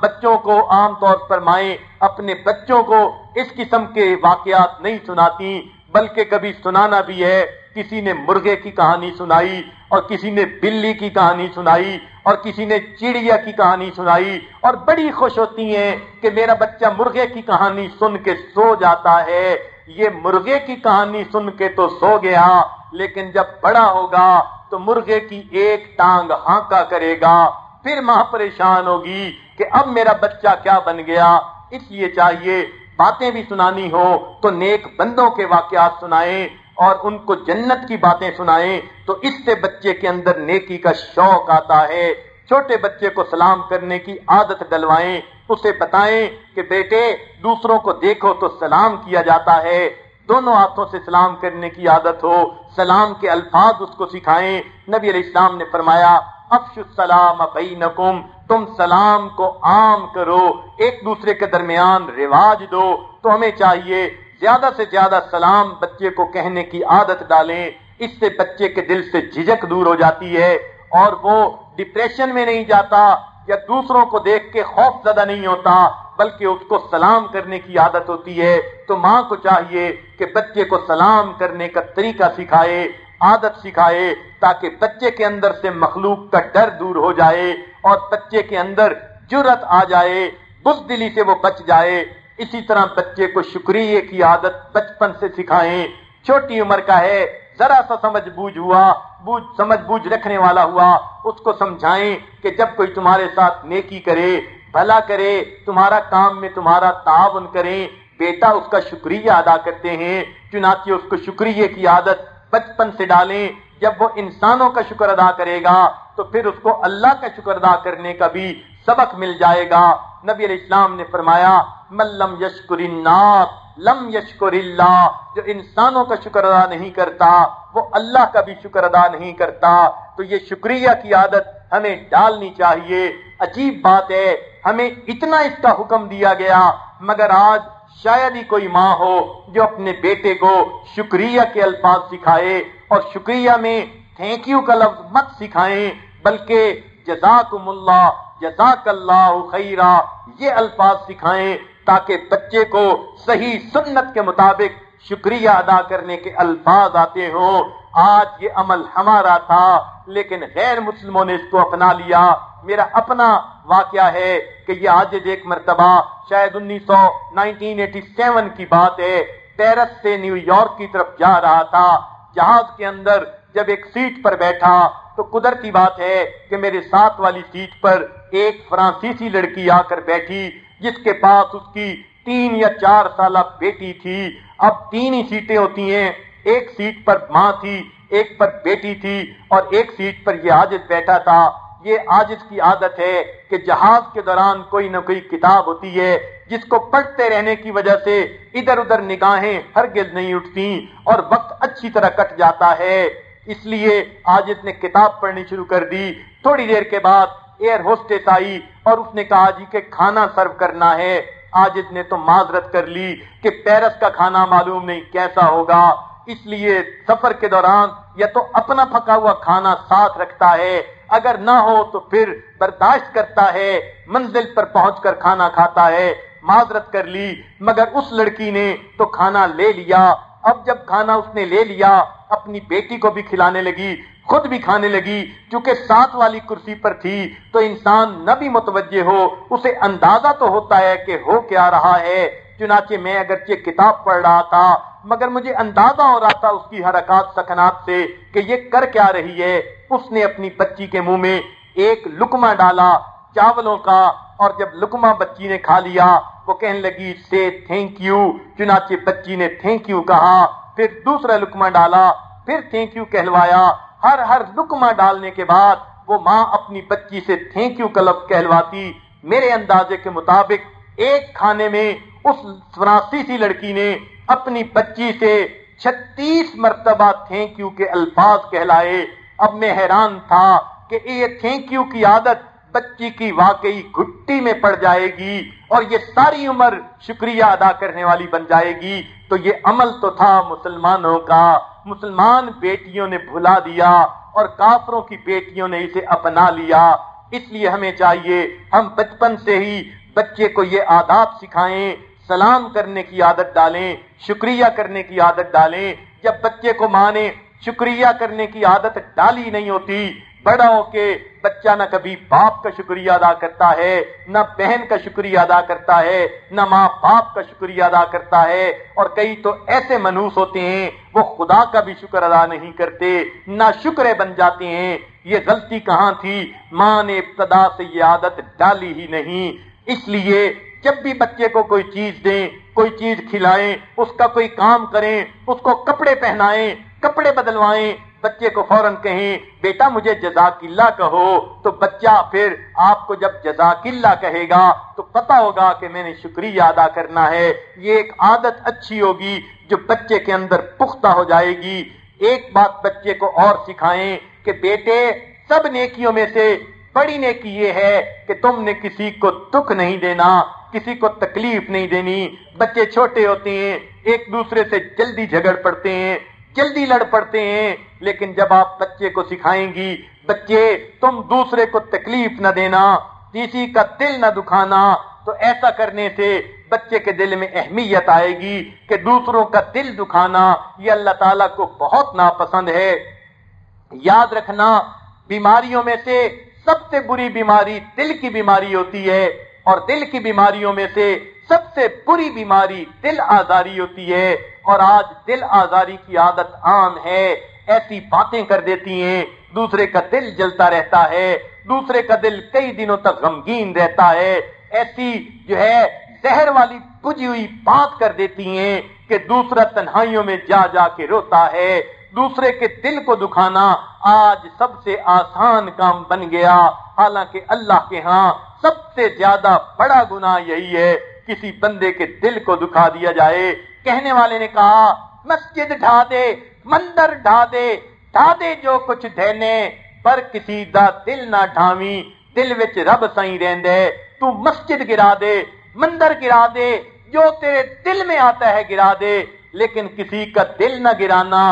بچوں کو عام طور پر مائیں اپنے بچوں کو اس قسم کے واقعات نہیں سناتی، بلکہ کبھی سنانا بھی ہے۔ کسی نے مرغے کی کہانی سنائی اور کسی نے بلی کی کہانی سنائی۔ اور کسی نے چڑیا کی کہانی سنائی اور بڑی خوش ہوتی ہیں کہ میرا بچہ مرغے کی کہانی سن کے سو جاتا ہے۔ یہ مرغے کی کہانی سن کے تو سو گیا، لیکن جب بڑا ہوگا تو مرغے کی ایک ٹانگ ہانکا کرے گا۔ پھر ماں پریشان ہوگی کہ اب میرا بچہ کیا بن گیا۔ اس لیے چاہیے باتیں بھی سنانی ہو تو نیک بندوں کے واقعات سنائیں۔ اور ان کو جنت کی باتیں سنائیں تو اس سے بچے کے اندر نیکی کا شوق آتا ہے۔ چھوٹے بچے کو سلام کرنے کی عادت ڈلوائیں اسے بتائیں کہ بیٹے، دوسروں کو دیکھو تو سلام کیا جاتا ہے۔ دونوں ہاتھوں سے سلام کرنے کی عادت ہو، سلام کے الفاظ اس کو سکھائیں۔ نبی علیہ السلام نے فرمایا افش السلام بینکم، تم سلام کو عام کرو، ایک دوسرے کے درمیان رواج دو۔ تو ہمیں چاہیے زیادہ سے زیادہ سلام بچے کو کہنے کی عادت ڈالیں، اس سے بچے کے دل سے جھجک دور ہو جاتی ہے اور وہ ڈپریشن میں نہیں جاتا یا دوسروں کو دیکھ کے خوف زدہ نہیں ہوتا، بلکہ اس کو سلام کرنے کی عادت ہوتی ہے۔ تو ماں کو چاہیے کہ بچے کو سلام کرنے کا طریقہ سکھائے، عادت سکھائے، تاکہ بچے کے اندر سے مخلوق کا ڈر دور ہو جائے اور بچے کے اندر جرت آ جائے بس دلی سے وہ بچ جائے۔ اسی طرح بچے کو شکریہ کی عادت بچپن سے سکھائیں۔ چھوٹی عمر کا ہے، ذرا سا سمجھ بوجھ ہوا، بوجھ، سمجھ بوجھ رکھنے والا ہوا، اس کو سمجھائیں کہ جب کوئی تمہارے ساتھ نیکی کرے، بھلا کرے، تمہارا کام میں تمہارا تعاون کریں، بیٹا اس کا شکریہ ادا کرتے ہیں، چنانچہ اس کو شکریہ کی عادت بچپن سے ڈالیں۔ جب وہ انسانوں کا شکر ادا کرے گا، تو پھر اس کو اللہ کا شکر ادا کرنے کا بھی سبق مل جائے گا۔ نبی علیہ السلام نے فرمایا ملم یشکر الناس، لم یشکر اللہ، جو انسانوں کا شکر ادا نہیں کرتا، وہ اللہ کا بھی شکر ادا نہیں کرتا۔ تو یہ شکریہ کی عادت ہمیں ڈالنی چاہیے۔ عجیب بات ہے، ہمیں اتنا اس کا حکم دیا گیا، مگر آج شاید ہی کوئی ماں ہو جو اپنے بیٹے کو شکریہ کے الفاظ سکھائے اور شکریہ میں تھینک یو کا لفظ مت سکھائیں، بلکہ جزاکم اللہ، جزاک اللہ خیرہ یہ الفاظ سکھائیں تاکہ بچے کو صحیح سنت کے مطابق شکریہ ادا کرنے کے الفاظ آتے ہوں۔ آج یہ عمل ہمارا تھا، لیکن غیر مسلموں نے اس کو اپنا لیا۔ میرا اپنا واقعہ ہے کہ یہ آج ایک مرتبہ شاید انیس سو نائنٹین ایٹی سیون کی بات ہے۔ پیرس سے نیو یارک کی طرف جا رہا تھا۔ جہاز کے اندر جب ایک سیٹ پر بیٹھا تو قدرتی بات ہے کہ میرے ساتھ والی سیٹ پر ایک فرانسیسی لڑکی آ کر بیٹھی، جس کے پاس اس کی تین یا چار سالہ بیٹی تھی۔ اب تین ہی سیٹیں ہوتی ہیں۔ ایک سیٹ پر ماں تھی، ایک پر بیٹی تھی اور ایک سیٹ پر یہ عاجز بیٹھا تھا۔ یہ عاجز کی عادت ہے کہ جہاز کے دوران کوئی نہ کوئی کتاب ہوتی ہے، جس کو پڑھتے رہنے کی وجہ سے ادھر ادھر نگاہیں ہرگز نہیں اٹھتی اور وقت اچھی طرح کٹ جاتا ہے۔ اس لیے عاجز نے کتاب پڑھنی شروع کر دی۔ تھوڑی دیر کے بعد ایئر ہوسٹس آئی اور اس نے کہا جی کہ کھانا سرو کرنا ہے۔ عاجز نے تو معذرت کر لی کہ پیرس کا کھانا معلوم نہیں کیسا ہوگا۔ اس لیے سفر کے دوران یا تو اپنا پکا ہوا کھانا ساتھ رکھتا ہے۔ اگر نہ ہو تو پھر برداشت کرتا ہے۔ منزل پر پہنچ کر کھانا کھاتا ہے۔ معذرت کر لی، مگر اس لڑکی نے تو کھانا لے لیا۔ اب جب کھانا اس نے لے لیا، اپنی بیٹی کو بھی کھلانے لگی، خود بھی کھانے لگی چونکہ ساتھ والی کرسی پر تھی، تو انسان نہ بھی متوجہ ہو، اسے اندازہ تو ہوتا ہے کہ ہو کیا رہا ہے، چنانچہ میں اگرچہ کتاب پڑھ رہا تھا، مگر مجھے اندازہ ہو رہا تھا اس کی حرکات سکنات سے کہ یہ کر کیا رہی ہے۔ اس نے اپنی بچی کے منہ میں ایک لکما ڈالا چاولوں کا اور جب لکما بچی نے کھا لیا، وہ کہنے لگی سے تھینک یو چنانچہ بچی نے تھینک یو کہا، پھر دوسرا لکما ڈالا، پھر تھینک یو کہلوایا۔ ہر ہر لکما ڈالنے کے بعد وہ ماں اپنی بچی سے تھینک یو کلب کہلواتی۔ میرے اندازے کے مطابق ایک کھانے میں اس فرانسیسی لڑکی نے اپنی بچی سے چھتیس مرتبہ تھینک یو کے الفاظ کہلائے۔ اب میں حیران تھا کہ یہ تھینک یو کی عادت بچی کی واقعی گھٹی میں پڑ جائے گی اور یہ ساری عمر شکریہ ادا کرنے والی بن جائے گی، تو یہ عمل تو تھا مسلمانوں کا۔ مسلمان بیٹیوں نے بھلا دیا اور کافروں کی بیٹیوں نے اسے اپنا لیا۔ اس لیے ہمیں چاہیے ہم بچپن سے ہی بچے کو یہ آداب سکھائیں، سلام کرنے کی عادت ڈالیں، شکریہ کرنے کی عادت ڈالیں۔ جب بچے کو مانے شکریہ کرنے کی عادت ڈالی نہیں ہوتی بڑا ہو کے بچہ نہ کبھی باپ کا شکریہ ادا کرتا ہے، نہ بہن کا شکریہ ادا کرتا ہے، نہ ماں باپ کا شکریہ ادا کرتا ہے۔ اور کئی تو ایسے منوس ہوتے ہیں، وہ خدا کا بھی شکر ادا نہیں کرتے، نہ شکرے بن جاتے ہیں۔ یہ غلطی کہاں تھی؟ ماں نے ابتدا سے یہ عادت ڈالی ہی نہیں۔ اس لیے جب بھی بچے کو کوئی چیز دیں، کوئی چیز کھلائیں، اس کا کوئی کام کریں، اس کو کپڑے پہنائیں، کپڑے بدلوائیں بچے کو فوراً کہیں، بیٹا مجھے جزاک اللہ کہو. تو بچہ پھر آپ کو جب جزاک اللہ کہے گا، تو پتا ہوگا کہ میں نے شکریہ ادا کرنا ہے۔ یہ ایک عادت اچھی ہوگی جو بچے کے اندر پختہ ہو جائے گی۔ ایک بات بچے کو اور سکھائیں کہ بیٹے، سب نیکیوں میں سے بڑی نیکی یہ ہے کہ تم نے کسی کو دکھ نہیں دینا، کسی کو تکلیف نہیں دینی۔ بچے چھوٹے ہوتے ہیں، ایک دوسرے سے جلدی جھگڑ پڑتے ہیں۔ جلدی لڑ پڑتے ہیں، لیکن جب آپ بچے کو سکھائیں گی، بچے، تم دوسرے کو تکلیف نہ دینا، کسی کا دل نہ دکھانا، تو ایسا کرنے سے بچے کے دل میں اہمیت آئے گی کہ دوسروں کا دل دکھانا یہ اللہ تعالیٰ کو بہت ناپسند ہے۔ یاد رکھنا، بیماریوں میں سے سب سے بری بیماری دل کی بیماری ہوتی ہے، اور دل کی بیماریوں میں سے سب سے بری بیماری دل آزاری ہوتی ہے۔ اور آج دل آزاری کی عادت عام ہے، ایسی باتیں کر دیتی ہیں، دوسرے کا دل جلتا رہتا ہے، دوسرے کا دل کئی دنوں تک غمگین رہتا ہے، ایسی جو ہے زہر والی بجی ہوئی بات کر دیتی ہیں کہ دوسرا تنہائیوں میں جا جا کے روتا ہے، دوسرے کے دل کو دکھانا آج سب سے آسان کام بن گیا۔ حالانکہ اللہ کے ہاں سب سے زیادہ بڑا گناہ یہی ہے، کسی بندے کے دل کو دکھا دیا جائے کہنے والے نے کہا، مسجد ڈھا دے مندر ڈھا دے ڈھا دے جو کچھ دینے پر کسی دا دل نہ ڈھاوی دل وچ رب سائی رہندے، تو مسجد گرا دے، مندر گرا دے، جو تیرے دل میں آتا ہے گرا دے، لیکن کسی کا دل نہ گرانا،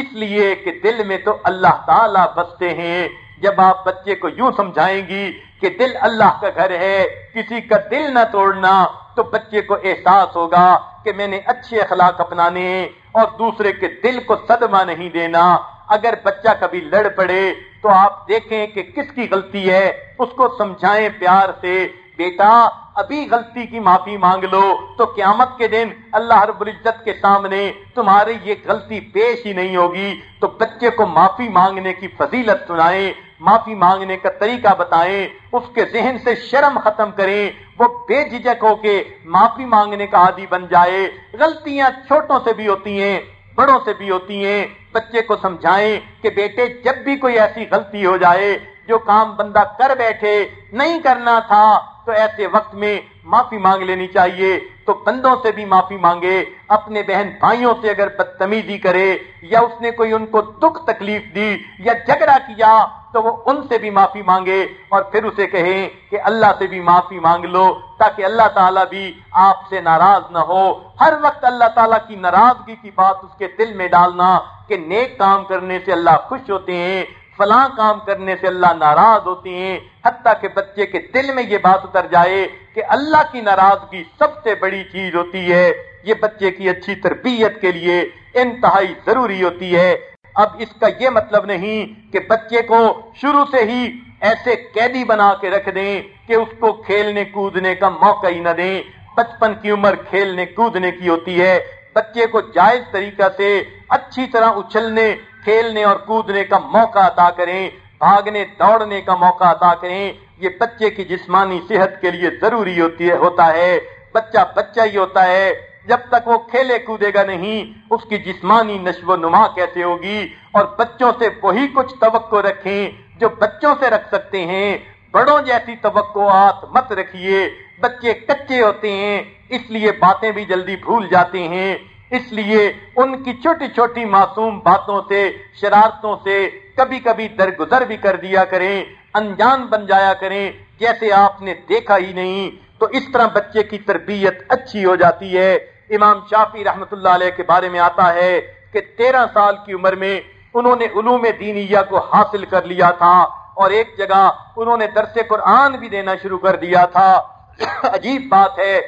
اس لیے کہ دل میں تو اللہ تعالی بستے ہیں۔ جب آپ بچے کو یوں سمجھائیں گی کہ دل اللہ کا گھر ہے، کسی کا دل نہ توڑنا تو بچے کو احساس ہوگا کہ میں نے اچھے اخلاق اپنانے اور دوسرے کے دل کو صدمہ نہیں دینا۔ اگر بچہ کبھی لڑ پڑے تو آپ دیکھیں کہ کس کی غلطی ہے، اس کو سمجھائیں پیار سے۔ بیٹا، ابھی غلطی کی معافی مانگ لو تو قیامت کے دن اللہ رب العزت کے سامنے تمہاری یہ غلطی پیش ہی نہیں ہوگی۔ تو بچے کو معافی مانگنے کی فضیلت سنائیں۔ معافی مانگنے کا طریقہ بتائیں، اس کے ذہن سے شرم ختم کریں، وہ بے جھجک ہو کے معافی مانگنے کا عادی بن جائے۔ غلطیاں چھوٹوں سے بھی ہوتی ہیں، بڑوں سے بھی ہوتی ہیں۔ بچے کو سمجھائیں کہ بیٹے، جب بھی کوئی ایسی غلطی ہو جائے، جو کام بندہ کر بیٹھے، نہیں کرنا تھا، تو ایسے وقت میں معافی مانگ لینی چاہیے۔ تو بندوں سے بھی معافی مانگے، اپنے بہن بھائیوں سے اگر بدتمیزی کرے، یا اس نے کوئی ان کو دکھ تکلیف دی، یا جھگڑا کیا تو وہ ان سے بھی معافی مانگے اور پھر اسے کہیں کہ اللہ سے بھی معافی مانگ لو تاکہ اللہ تعالیٰ بھی آپ سے ناراض نہ ہو۔ ہر وقت اللہ تعالیٰ کی ناراضگی کی بات اس کے دل میں ڈالنا کہ نیک کام کرنے سے اللہ خوش ہوتے ہیں، فلاں کام کرنے سے اللہ ناراض ہوتی ہیں۔ حتیٰ کہ بچے کے دل میں یہ بات اتر جائے کہ اللہ کی ناراضگی سب سے بڑی چیز ہوتی ہے۔ یہ بچے کی اچھی تربیت کے لیے انتہائی ضروری ہوتی ہے۔ اب اس کا یہ مطلب نہیں کہ بچے کو شروع سے ہی ایسے قیدی بنا کے رکھ دیں کہ اس کو کھیلنے کودنے کا موقع ہی نہ دیں۔ بچپن کی عمر کھیلنے کودنے کی ہوتی ہے۔ بچے کو جائز طریقہ سے اچھی طرح اچھلنے، کھیلنے اور کودنے کا موقع عطا کریں، بھاگنے، دوڑنے کا موقع عطا کریں۔ یہ بچے کی جسمانی صحت کے لیے ضروری ہوتی ہے، ہوتا ہے۔ بچہ بچہ ہی ہوتا ہے۔ جب تک وہ کھیلے کودے گا نہیں، اس کی جسمانی نشو و نما کیسے ہوگی؟ اور بچوں سے وہی کچھ توقع رکھیں جو بچوں سے رکھ سکتے ہیں۔ بڑوں جیسی توقعات مت رکھیے۔ بچے کچے ہوتے ہیں، اس لیے باتیں بھی جلدی بھول جاتے ہیں۔ اس لیے ان کی چھوٹی چھوٹی معصوم باتوں سے، شرارتوں سے کبھی کبھی درگزر بھی کر دیا کریں۔ انجان بن جایا کریں، جیسے آپ نے دیکھا ہی نہیں۔ تو اس طرح بچے کی تربیت اچھی ہو جاتی ہے۔ امام شافی رحمت اللہ علیہ کے بارے میں آتا ہے کہ تیرہ سال کی عمر میں انہوں نے علوم دینیہ کو حاصل کر لیا تھا اور ایک جگہ انہوں نے درس قرآن بھی دینا شروع کر دیا تھا۔ عجیب بات ہے۔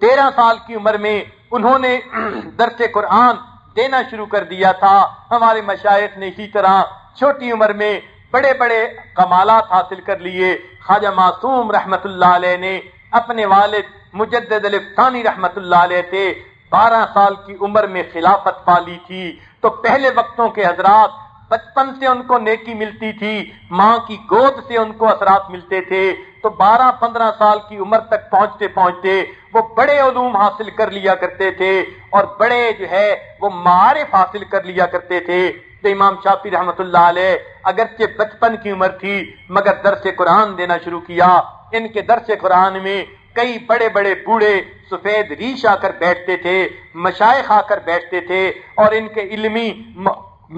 تیرہ سال کی عمر میں انہوں نے درس قرآن دینا شروع کر دیا تھا۔ ہمارے مشائق نے اسی طرح چھوٹی عمر میں بڑے بڑے کمالات حاصل کر لیے۔ خواجہ معصوم رحمت اللہ علیہ نے اپنے والد مجدد الفتانی رحمت اللہ علیہ تھے بارہ سال کی عمر میں خلافت پالی تھی۔ تو پہلے وقتوں کے حضرات بچپن سے ان کو نیکی ملتی تھی، ماں کی گود سے ان کو اثرات ملتے تھے۔ تو بارہ پندرہ سال کی عمر تک پہنچتے پہنچتے وہ بڑے علوم حاصل کر لیا کرتے تھے اور بڑے جو ہے وہ معارف حاصل کر لیا کرتے تھے۔ تو امام شافی رحمت اللہ علیہ اگرچہ بچپن کی عمر تھی، مگر درس قرآن دینا شروع کیا۔ ان کے درس قرآن میں کئی بڑے بڑے بوڑھے سفید ریش آ کر بیٹھتے تھے، مشائق آ کر بیٹھتے تھے، اور ان کے علمی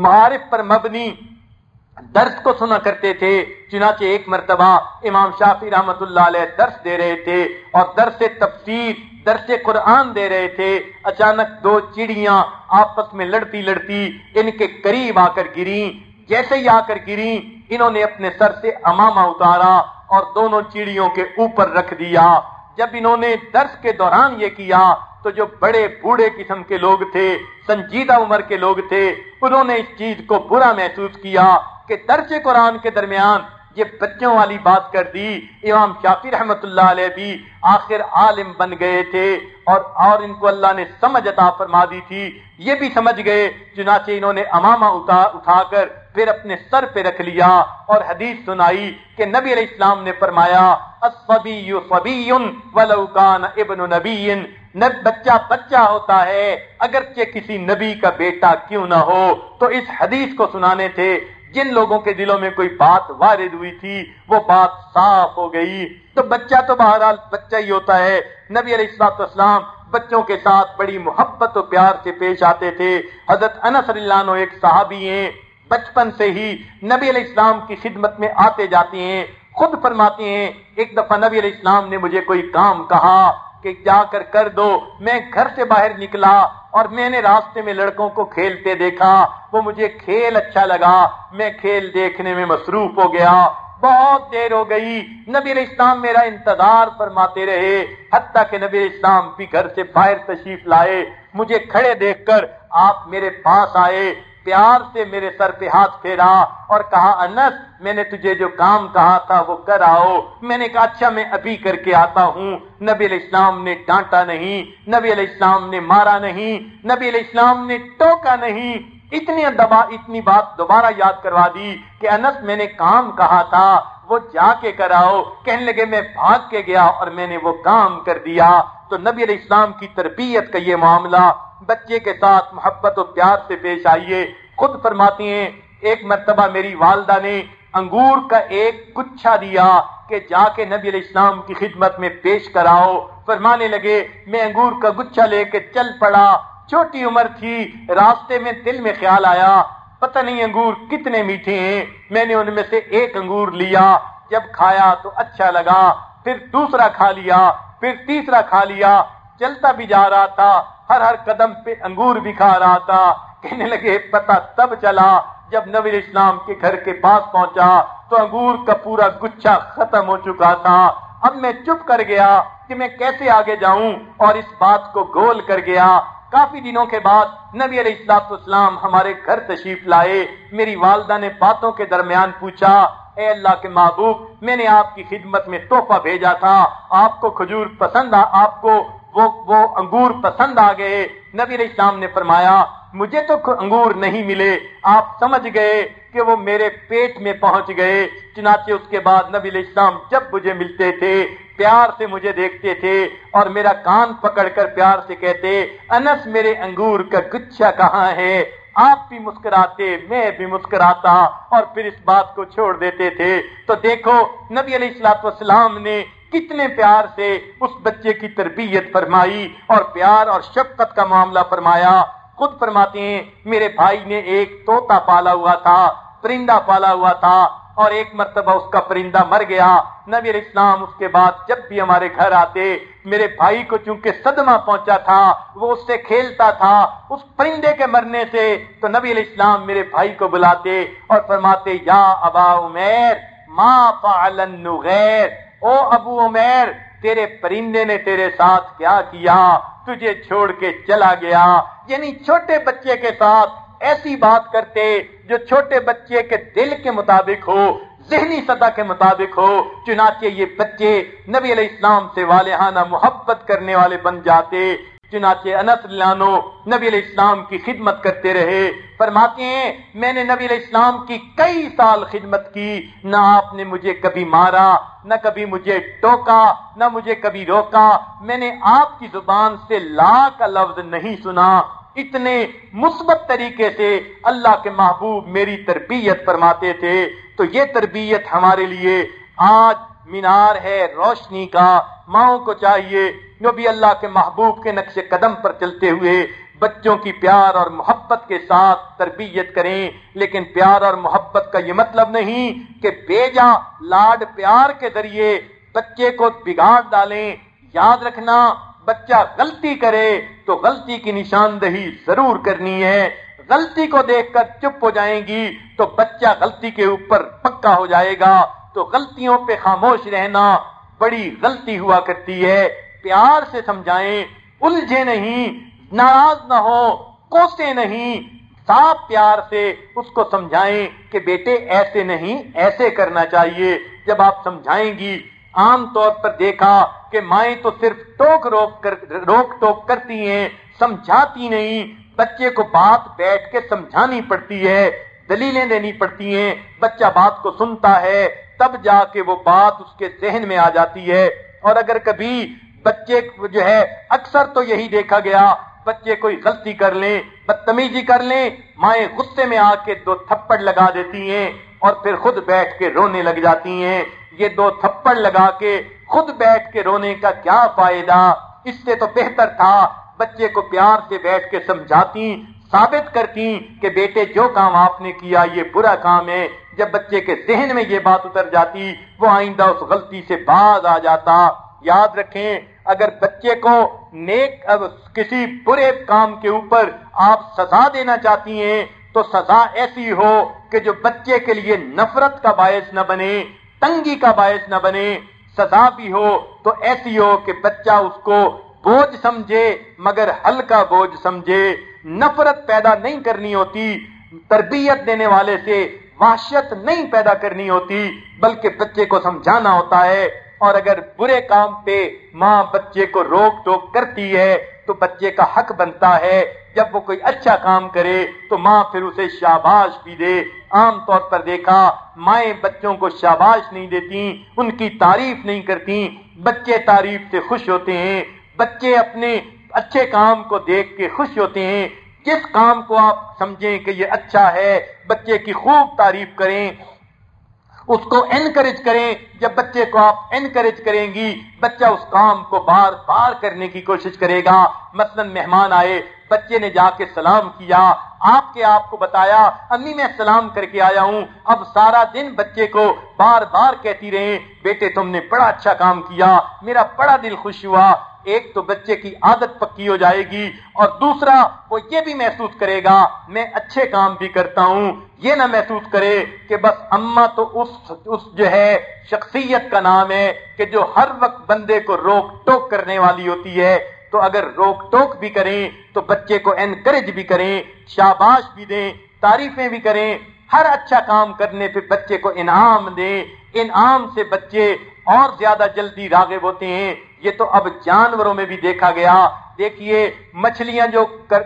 معارف پر مبنی درس کو سنا کرتے تھے۔ چنانچہ ایک مرتبہ امام شافی رحمت اللہ علیہ درس دے رہے تھے اور درس تفسیر درس قرآن دے رہے تھے، اچانک دو چڑیاں آپس میں لڑتی لڑتی ان کے قریب آ کر گری جیسے ہی آ کر گری انہوں نے اپنے سر سے امامہ اتارا اور دونوں چڑیوں کے اوپر رکھ دیا۔ جب انہوں نے درس کے دوران یہ کیا، تو جو بڑے بوڑھے قسم کے لوگ تھے، سنجیدہ عمر کے لوگ تھے، انہوں نے اس چیز کو برا محسوس کیا کہ درج قرآن کے درمیان یہ بچوں والی بات کر دی۔ امام شافی رحمت اللہ علیہ بھی آخر عالم بن گئے تھے اور اور ان کو اللہ نے سمجھ عطا فرما دی تھی۔ یہ بھی سمجھ گئے، چنانچہ انہوں نے امامہ اٹھا اٹھا کر پھر اپنے سر پہ رکھ لیا اور حدیث سنائی کہ نبی علیہ السلام نے فرمایا ولو کان ابن نبی۔ بچہ بچہ ہوتا ہے، اگرچہ کسی نبی کا بیٹا کیوں نہ ہو۔ تو اس حدیث کو سنانے تھے۔ جن لوگوں کے دلوں میں کوئی بات وارد ہوئی تھی، وہ بات صاف ہو گئی۔ تو بچہ تو بہرحال بچہ ہی ہوتا ہے۔ نبی علیہ السلاط اسلام بچوں کے ساتھ بڑی محبت و پیار سے پیش آتے تھے۔ حضرت انس اللہ عنہ ایک صحابی ہیں۔ بچپن سے ہی نبی علیہ السلام کی خدمت میں آتے جاتے ہیں۔ خود فرماتے ہیں، ایک دفعہ نبی علیہ السلام نے مجھے کوئی کام کہا کہ جا کر کر دو، میں گھر سے باہر نکلا۔ اور میں نے راستے میں لڑکوں کو کھیلتے دیکھا، وہ مجھے کھیل اچھا لگا، میں کھیل دیکھنے میں مصروف ہو گیا۔ بہت دیر ہو گئی، نبی علیہ السلام میرا انتظار فرماتے رہے، حتیٰ کہ نبی علیہ السلام بھی گھر سے باہر تشریف لائے۔ مجھے کھڑے دیکھ کر آپ میرے پاس آئے۔ پیار سے میرے سر پہ ہاتھ پھیرا اور کہا، انس، میں نے تجھے جو کام کہا تھا وہ کر آؤ۔ میں نے کہا اچھا میں ابھی کر کے آتا ہوں۔ نبی علیہ السلام نے ڈانٹا نہیں، نبی علیہ السلام نے مارا نہیں، نبی علیہ السلام نے ٹوکا نہیں۔ اتنی دبا، اتنی بات دوبارہ یاد کروا دی کہ انس، میں نے کام کہا تھا وہ جا کے کراؤ، کہنے لگے میں بھاگ کے گیا اور میں نے وہ کام کر دیا۔ تو نبی علیہ السلام کی تربیت کا یہ معاملہ بچے کے ساتھ محبت و پیار سے پیش آئیے۔ خود فرماتی ہیں، ایک مرتبہ میری والدہ نے انگور کا ایک گچھا دیا کہ جا کے نبی علیہ السلام کی خدمت میں پیش کراؤ۔ فرمانے لگے، میں انگور کا گچھا لے کے چل پڑا۔ چھوٹی عمر تھی، راستے میں دل میں خیال آیا۔ پتہ نہیں انگور کتنے میٹھے ہیں۔ میں نے ان میں سے ایک انگور لیا، جب کھایا تو اچھا لگا، پھر دوسرا کھا لیا، پھر تیسرا کھا لیا۔ چلتا بھی جا رہا تھا، ہر ہر قدم پہ انگور بھی کھا رہا تھا۔ کہنے لگے پتا تب چلا جب نبی اسلام کے گھر کے پاس پہنچا تو انگور کا پورا گچھا ختم ہو چکا تھا۔ اب میں چپ کر گیا کہ میں کیسے آگے جاؤں اور اس بات کو گول کر گیا۔ کافی دنوں کے بعد نبی علیہ السلاط اسلام ہمارے گھر تشریف لائے، میری والدہ نے باتوں کے درمیان پوچھا، اے اللہ کے محبوب، میں نے آپ کی خدمت میں تحفہ بھیجا تھا، آپ کو کھجور پسند آ، آپ کو وہ وہ انگور پسند آ گئے۔ نبی علیہ السلام نے فرمایا مجھے تو انگور نہیں ملے۔ آپ سمجھ گئے کہ وہ میرے پیٹ میں پہنچ گئے۔ چنانچہ اس کے بعد نبی علیہ السلام جب مجھے ملتے تھے، پیار سے مجھے دیکھتے تھے اور میرا کان پکڑ کر پیار سے کہتے، انس میرے انگور کا گچھا کہاں ہے؟ آپ بھی مسکراتے، میں بھی مسکراتا اور پھر اس بات کو چھوڑ دیتے تھے۔ تو دیکھو، نبی علیہ السلاط والسلام نے کتنے پیار سے اس بچے کی تربیت فرمائی اور پیار اور شفقت کا معاملہ فرمایا۔ خود فرماتے ہیں، میرے بھائی نے ایک توتا پالا ہوا تھا، پرندہ پالا ہوا تھا، اور ایک مرتبہ اس کا پرندہ مر گیا۔ نبی علیہ السلام اس کے بعد جب بھی ہمارے گھر آتے، میرے بھائی کو چونکہ صدمہ پہنچا تھا، وہ اس سے کھیلتا تھا، اس پرندے کے مرنے سے، تو نبی علیہ السلام میرے بھائی کو بلاتے اور فرماتے، یا ابا عمیر، ما فعل النغیر او ابو عمیر تیرے پرندے نے تیرے ساتھ کیا کیا؟ تجھے چھوڑ کے چلا گیا۔ یعنی چھوٹے بچے کے ساتھ ایسی بات کرتے جو چھوٹے بچے کے دل کے مطابق ہو، ذہنی سطح کے مطابق ہو۔ چنانچہ یہ بچے نبی علیہ السلام سے والہانہ محبت کرنے والے بن جاتے۔ چنانچہ انس لانو، نبی علیہ السلام کی خدمت کرتے رہے۔ فرماتے ہیں، میں نے نبی علیہ السلام کی کئی سال خدمت کی، نہ آپ نے مجھے کبھی مارا، نہ کبھی مجھے ٹوکا، نہ مجھے کبھی روکا۔ میں نے آپ کی زبان سے لا کا لفظ نہیں سنا۔ اتنے مثبت طریقے سے اللہ کے محبوب میری تربیت فرماتے تھے۔ تو یہ تربیت ہمارے لیے آج مینار ہے، روشنی کا، ماؤں کو چاہیے جو بھی اللہ کے محبوب کے نقش قدم پر چلتے ہوئے بچوں کی پیار اور محبت کے ساتھ تربیت کریں، لیکن پیار اور محبت کا یہ مطلب نہیں کہ بیجا لاڈ پیار کے ذریعے بچے کو بگاڑ ڈالیں۔ یاد رکھنا، بچہ غلطی کرے تو غلطی کی نشاندہی ضرور کرنی ہے۔ غلطی کو دیکھ کر چپ ہو جائیں گی تو بچہ غلطی کے اوپر پکا ہو جائے گا۔ تو غلطیوں پہ خاموش رہنا بڑی غلطی ہوا کرتی ہے۔ پیار سے سمجھائیں، الجھے نہیں، ناراض نہ ہو کوسے نہیں۔ صاف پیار سے اس کو سمجھائیں کہ بیٹے ایسے نہیں، ایسے کرنا چاہیے۔ جب آپ سمجھائیں گی، عام طور پر دیکھا کہ مائیں تو صرف ٹوک روک کر، روک ٹوک کرتی ہیں، سمجھاتی نہیں۔ بچے کو بات بیٹھ کے سمجھانی پڑتی ہے، دلیلیں دینی پڑتی ہیں۔ بچہ بات کو سنتا ہے، تب جا کے وہ بات اس کے ذہن میں آ جاتی ہے۔ اور اگر کبھی بچے جو ہے، اکثر تو یہی دیکھا گیا، بچے کوئی غلطی کر لیں، بدتمیزی کر لیں، مائیں غصے میں آ کے دو تھپڑ لگا دیتی ہیں اور پھر خود بیٹھ کے رونے لگ جاتی ہیں۔ یہ دو تھپڑ لگا کے خود بیٹھ کے رونے کا کیا فائدہ؟ اس سے تو بہتر تھا، بچے کو پیار سے بیٹھ کے سمجھاتی، ثابت کرتی کہ بیٹے جو کام آپ نے کیا، یہ برا کام ہے۔ جب بچے کے ذہن میں یہ بات اتر جاتی، وہ آئندہ اس غلطی سے باز آ جاتا۔ یاد رکھیں اگر بچے کو نیک کسی برے کام کے اوپر آپ سزا دینا چاہتی ہیں، تو سزا ایسی ہو کہ جو بچے کے لیے نفرت کا باعث نہ بنے، تنگی کا باعث نہ بنے، سزا بھی ہو تو ایسی ہو کہ بچہ اس کو بوجھ سمجھے، مگر ہلکا بوجھ سمجھے۔ نفرت پیدا نہیں کرنی ہوتی، تربیت دینے والے سے وحشت نہیں پیدا کرنی ہوتی، بلکہ بچے کو سمجھانا ہوتا ہے۔ اور اگر برے کام پہ ماں بچے کو روک ٹوک کرتی ہے، تو بچے کا حق بنتا ہے۔ جب وہ کوئی اچھا کام کرے، تو ماں پھر اسے شاباش بھی دے۔ عام طور پر دیکھا، مائیں بچوں کو شاباش نہیں دیتی، ان کی تعریف نہیں کرتی۔ بچے تعریف سے خوش ہوتے ہیں۔ بچے اپنے اچھے کام کو دیکھ کے خوش ہوتے ہیں۔ جس کام کو آپ سمجھیں کہ یہ اچھا ہے، بچے کی خوب تعریف کریں۔ اس کو انکریج کریں۔ جب بچے کو آپ انکریج کریں گی، بچہ اس کام کو بار بار کرنے کی کوشش کرے گا۔ مثلا مہمان آئے، بچے نے جا کے سلام کیا، آپ کے آپ کو بتایا، امی میں سلام کر کے آیا ہوں۔ اب سارا دن بچے کو بار بار کہتی رہے بیٹے تم نے بڑا اچھا کام کیا، میرا بڑا دل خوش ہوا۔ ایک تو بچے کی عادت پکی ہو جائے گی اور دوسرا وہ یہ بھی محسوس کرے گا، میں اچھے کام بھی کرتا ہوں۔ یہ نہ محسوس کرے کہ بس اما تو اس اس جو ہے، شخصیت کا نام ہے کہ جو ہر وقت بندے کو روک ٹوک کرنے والی ہوتی ہے۔ تو اگر روک ٹوک بھی کریں، تو بچے کو انکریج بھی کریں، شاباش بھی دیں، تعریفیں بھی کریں۔ ہر اچھا کام کرنے پہ بچے کو انعام دیں۔ انعام سے بچے اور زیادہ جلدی راغب ہوتے ہیں۔ یہ تو اب جانوروں میں بھی دیکھا گیا۔ دیکھیے، مچھلیاں جو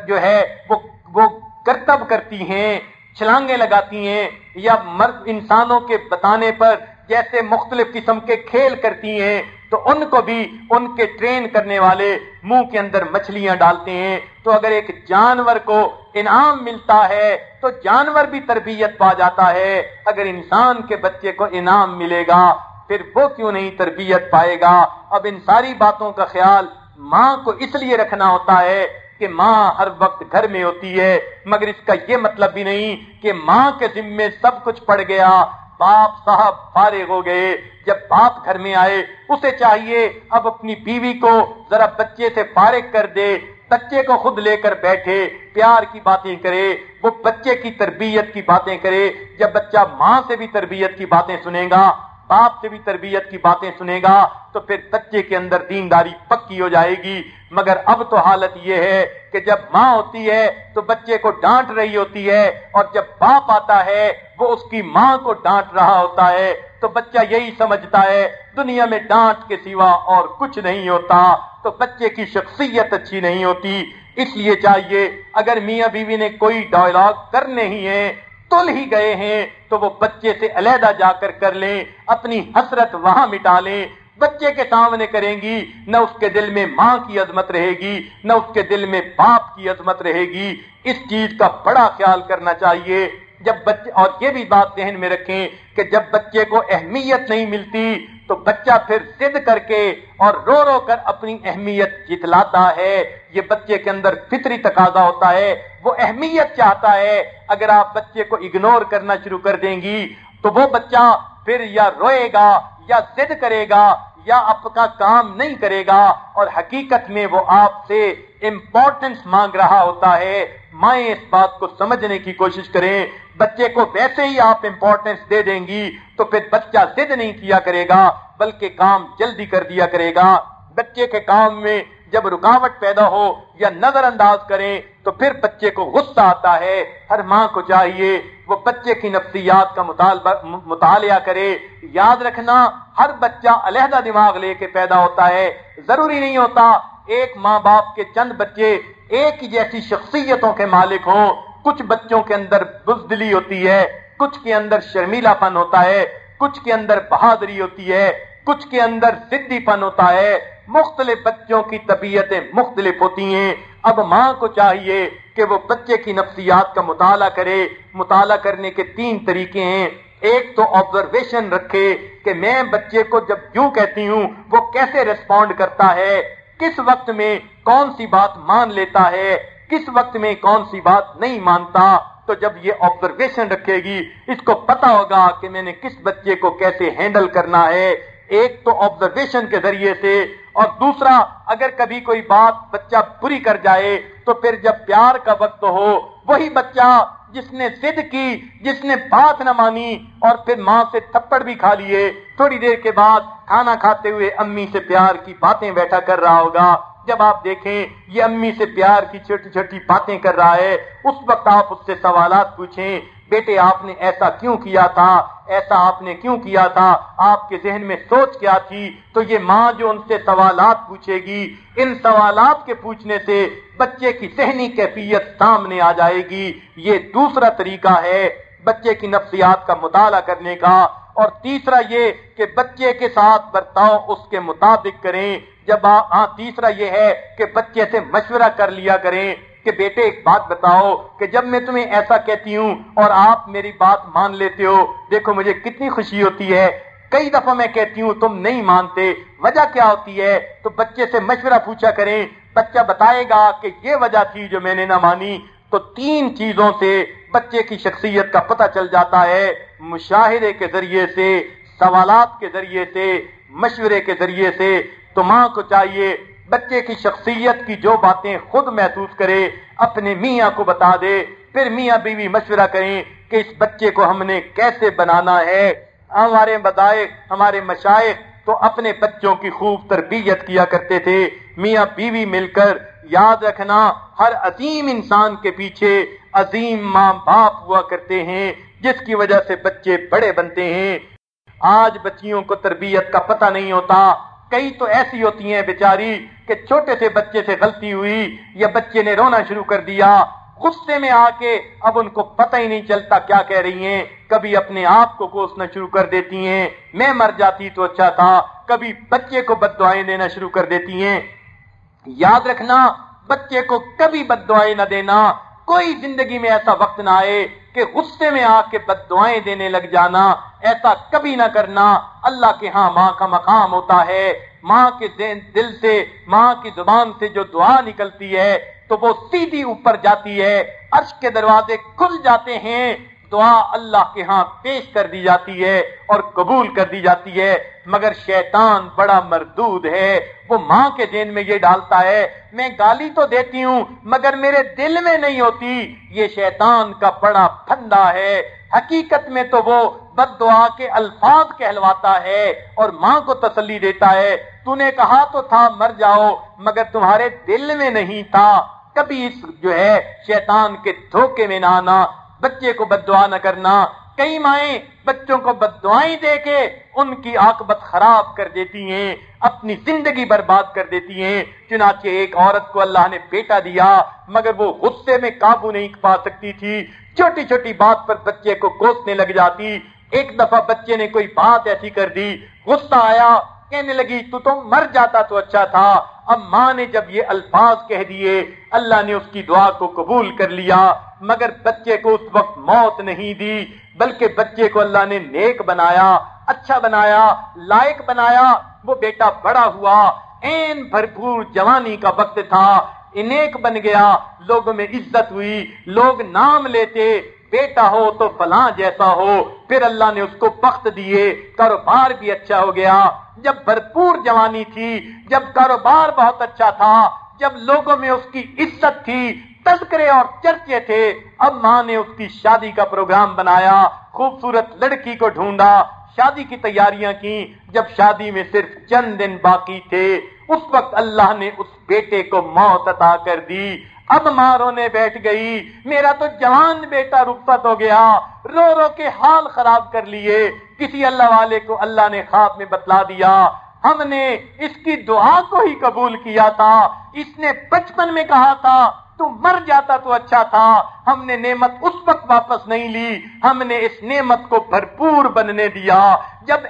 جو ہے، وہ وہ کرتب کرتی ہیں، چھلانگیں لگاتی ہیں، یا مرد انسانوں کے بتانے پر جیسے مختلف قسم کے کھیل کرتی ہیں، تو ان کو بھی ان کے ٹرین کرنے والے منہ کے اندر مچھلیاں ڈالتے ہیں۔ تو اگر ایک جانور کو انعام ملتا ہے، تو جانور بھی تربیت پا جاتا ہے۔ اگر انسان کے بچے کو انعام ملے گا پھر وہ کیوں نہیں تربیت پائے گا؟ اب ان ساری باتوں کا خیال ماں کو اس لیے رکھنا ہوتا ہے کہ ماں ہر وقت گھر میں ہوتی ہے، مگر اس کا یہ مطلب بھی نہیں کہ ماں کے ذمے سب کچھ پڑ گیا۔ باپ صاحب فارغ ہو گئے۔ جب باپ گھر میں آئے، اسے چاہیے اب اپنی بیوی کو ذرا بچے سے فارغ کر دے، بچے کو خود لے کر بیٹھے، پیار کی باتیں کرے، وہ بچے کی تربیت کی باتیں کرے۔ جب بچہ ماں سے بھی تربیت کی باتیں سنے گا باپ سے بھی تربیت کی باتیں سنے گا تو پھر بچے کے اندر دینداری پکی ہو جائے گی۔ مگر اب تو حالت یہ ہے کہ جب ماں ہوتی ہے تو بچے کو ڈانٹ رہی ہوتی ہے اور جب باپ آتا ہے وہ اس کی ماں کو ڈانٹ رہا ہوتا ہے تو بچہ یہی سمجھتا ہے، دنیا میں ڈانٹ کے سوا اور کچھ نہیں ہوتا، تو بچے کی شخصیت اچھی نہیں ہوتی۔ اس لیے چاہیے، اگر میاں بیوی نے کوئی ڈائلاگ کرنے ہی ہے تل ہی گئے ہیں، تو وہ بچے سے علیحدہ جا کر کر لیں اپنی حسرت وہاں مٹا لیں بچے کے سامنے کریں گی، نہ اس کے دل میں ماں کی عظمت رہے گی، نہ اس کے دل میں باپ کی عظمت رہے گی۔ اس چیز کا بڑا خیال کرنا چاہیے۔ جب بچے اور یہ بھی بات ذہن میں رکھیں کہ جب بچے کو اہمیت نہیں ملتی تو بچہ پھر ضد کر کے اور رو رو کر اپنی اہمیت جتلاتا ہے۔ یہ بچے کے اندر فطری تقاضا ہوتا ہے۔ وہ اہمیت چاہتا ہے۔ اگر آپ بچے کو اگنور کرنا شروع کر دیں گی تو وہ بچہ پھر یا روئے گا یا ضد کرے گا یا آپ کا کام نہیں کرے گا اور حقیقت میں وہ آپ سے امپورٹنس مانگ رہا ہوتا ہے، مائیں اس بات کو سمجھنے کی کوشش کریں۔ بچے کو ویسے ہی آپ امپورٹنس دے دیں گی تو پھر بچہ ضد نہیں کیا کرے گا، بلکہ کام جلدی کر دیا کرے گا۔ بچے کے کام میں جب رکاوٹ پیدا ہو یا نظر انداز کریں تو پھر بچے کو غصہ آتا ہے۔ ہر ماں کو چاہیے وہ بچے کی نفسیات کا مطالعہ کرے۔ یاد رکھنا، ہر بچہ علیحدہ دماغ لے کے پیدا ہوتا ہے۔ ضروری نہیں ہوتا ایک ماں باپ کے چند بچے ایک ہی جیسی شخصیتوں کے مالک ہوں۔ کچھ بچوں کے اندر بزدلی ہوتی ہے، کچھ کے اندر شرمیلا پن ہوتا ہے، کچھ کے اندر بہادری ہوتی ہے، کچھ کے اندر ضدی پن ہوتا ہے۔ مختلف بچوں کی طبیعتیں مختلف ہوتی ہیں۔ اب ماں کو چاہیے کہ وہ بچے کی نفسیات کا مطالعہ کرے۔ مطالعہ کرنے کے تین طریقے ہیں۔ ایک تو آبزرویشن رکھے کہ میں بچے کو جب یوں کہتی ہوں، وہ کیسے ریسپونڈ کرتا ہے؟ کس وقت میں کون سی بات مان لیتا ہے؟ کس وقت میں کون سی بات نہیں مانتا؟ تو جب یہ آبزرویشن رکھے گی، اس کو پتا ہوگا کہ میں نے کس بچے کو کیسے ہینڈل کرنا ہے۔ ایک تو آبزرویشن کے ذریعے سے اور دوسرا، اگر کبھی کوئی بات بچہ بری کر جائے، تو پھر جب پیار کا وقت ہو، وہی بچہ جس نے ضد کی، جس نے بات نہ مانی، اور پھر ماں سے تھپڑ بھی کھا لیے، تھوڑی دیر کے بعد کھانا کھاتے ہوئے امی سے پیار کی باتیں بیٹھا کر رہا ہوگا۔ جب آپ دیکھیں، یہ امی سے پیار کی چھوٹی چھوٹی باتیں کر رہا ہے، اس وقت آپ اس سے سوالات پوچھیں بیٹے آپ نے ایسا کیوں کیا تھا؟ ایسا آپ نے کیوں کیا تھا؟ آپ کے ذہن میں سوچ کیا تھی؟ تو یہ ماں جو ان سے سوالات پوچھے گی، ان سوالات کے پوچھنے سے بچے کی ذہنی کیفیت سامنے آ جائے گی۔ یہ دوسرا طریقہ ہے بچے کی نفسیات کا مطالعہ کرنے کا۔ اور تیسرا یہ کہ بچے کے ساتھ برتاؤ اس کے مطابق کریں۔ جب ہاں تیسرا یہ ہے کہ بچے سے مشورہ کر لیا کریں۔ کہ بیٹے، ایک بات بتاؤ کہ جب میں تمہیں ایسا کہتی ہوں اور آپ میری بات مان لیتے ہو، دیکھو مجھے کتنی خوشی ہوتی ہے۔ کئی دفعہ میں کہتی ہوں، تم نہیں مانتے، وجہ کیا ہوتی ہے؟ تو بچے سے مشورہ پوچھا کریں۔ بچہ بتائے گا کہ یہ وجہ تھی جو میں نے نہ مانی۔ تو تین چیزوں سے بچے کی شخصیت کا پتہ چل جاتا ہے۔ مشاہدے کے ذریعے سے، سوالات کے ذریعے سے، مشورے کے ذریعے سے۔ تو ماں کو چاہیے بچے کی شخصیت کی جو باتیں خود محسوس کرے، اپنے میاں کو بتا دے، پھر میاں بیوی مشورہ کریں کہ اس بچے کو ہم نے کیسے بنانا ہے۔ ہمارے بدائق ہمارے مشائق تو اپنے بچوں کی خوب تربیت کیا کرتے تھے۔ میاں بیوی مل کر یاد رکھنا ہر عظیم انسان کے پیچھے عظیم ماں باپ ہوا کرتے ہیں، جس کی وجہ سے بچے بڑے بنتے ہیں۔ آج بچیوں کو تربیت کا پتہ نہیں ہوتا۔ کئی تو ایسی ہوتی ہیں بیچاری کہ چھوٹے سے بچے سے غلطی ہوئی یا بچے نے رونا شروع کر دیا، غصے میں آ کے اب ان کو پتہ ہی نہیں چلتا کیا کہہ رہی ہیں۔ کبھی اپنے آپ کو کوسنا شروع کر دیتی ہیں۔ میں مر جاتی تو اچھا تھا۔ کبھی بچے کو بد دعائیں دینا شروع کر دیتی ہیں۔ یاد رکھنا، بچے کو کبھی بد دعائیں نہ دینا۔ کوئی زندگی میں ایسا وقت نہ آئے کہ غصے میں آ کے بد دعائیں دینے لگ جانا، ایسا کبھی نہ کرنا۔ اللہ کے ہاں ماں کا مقام ہوتا ہے۔ ماں کے دل سے، ماں کی زبان سے جو دعا نکلتی ہے، تو وہ سیدھی اوپر جاتی ہے۔ عرش کے دروازے کھل جاتے ہیں۔ دعا اللہ کے ہاں پیش کر دی جاتی ہے اور قبول کر دی جاتی ہے، مگر شیطان بڑا مردود ہے۔ وہ ماں کے دین میں یہ ڈالتا ہے، میں گالی تو دیتی ہوں، مگر میرے دل میں نہیں ہوتی۔ یہ شیطان کا بڑا پھندا ہے۔ حقیقت میں تو وہ بد دعا کے الفاظ کہلواتا ہے اور ماں کو تسلی دیتا ہے۔ تو نے کہا تو تھا، مر جاؤ، مگر تمہارے دل میں نہیں تھا۔ کبھی اس جو ہے، شیطان کے دھوکے میں نہ آنا بچے کو بد دعا نہ کرنا، کئی مائیں بچوں کو بد دعائیں دے کے ان کی آکبت خراب کر دیتی ہیں، اپنی زندگی برباد کر دیتی ہیں۔ چنانچہ ایک عورت کو اللہ نے بیٹا دیا، مگر وہ غصے میں قابو نہیں پا سکتی تھی۔ چھوٹی چھوٹی بات پر بچے کو کوسنے لگ جاتی۔ ایک دفعہ بچے نے کوئی بات ایسی کر دی، غصہ آیا کہنے لگی، تو تو مر جاتا تو اچھا تھا. اب ماں نے جب یہ الفاظ کہہ دیے، اللہ نے اس کی دعا کو قبول کر لیا، مگر بچے کو اس وقت موت نہیں دی، بلکہ بچے کو اللہ نے نیک بنایا اچھا بنایا، لائق بنایا، وہ بیٹا بڑا ہوا، این بھرپور جوانی کا وقت تھا، انیک بن گیا، لوگوں میں عزت ہوئی، لوگ نام لیتے بیٹا ہو تو فلاں جیسا ہو، پھر اللہ نے اس کو بخت دیے، کاروبار بھی اچھا ہو گیا۔ جب بھرپور جوانی تھی، جب کاروبار بہت اچھا تھا، جب لوگوں میں اس کی عزت تھی، تذکرے اور چرچے تھے، اب ماں نے اس کی شادی کا پروگرام بنایا، خوبصورت لڑکی کو ڈھونڈا، شادی کی تیاریاں کی، جب شادی میں صرف چند دن باقی تھے، اس وقت اللہ نے اس بیٹے کو موت عطا کر دی۔ اب ماں رونے بیٹھ گئی۔ میرا تو جوان بیٹا رخصت ہو گیا۔ رو رو کے حال خراب کر لیے۔ کسی اللہ والے کو اللہ نے خواب میں بتلا دیا۔ ہم نے اس کی دعا کو ہی قبول کیا تھا۔ اس نے بچپن میں کہا تھا تو مر جاتا تو اچھا تھا۔ ہم نے نعمت اس وقت واپس نہیں لی۔ ہم نے اس نعمت کو بھرپور بننے دیا۔ جب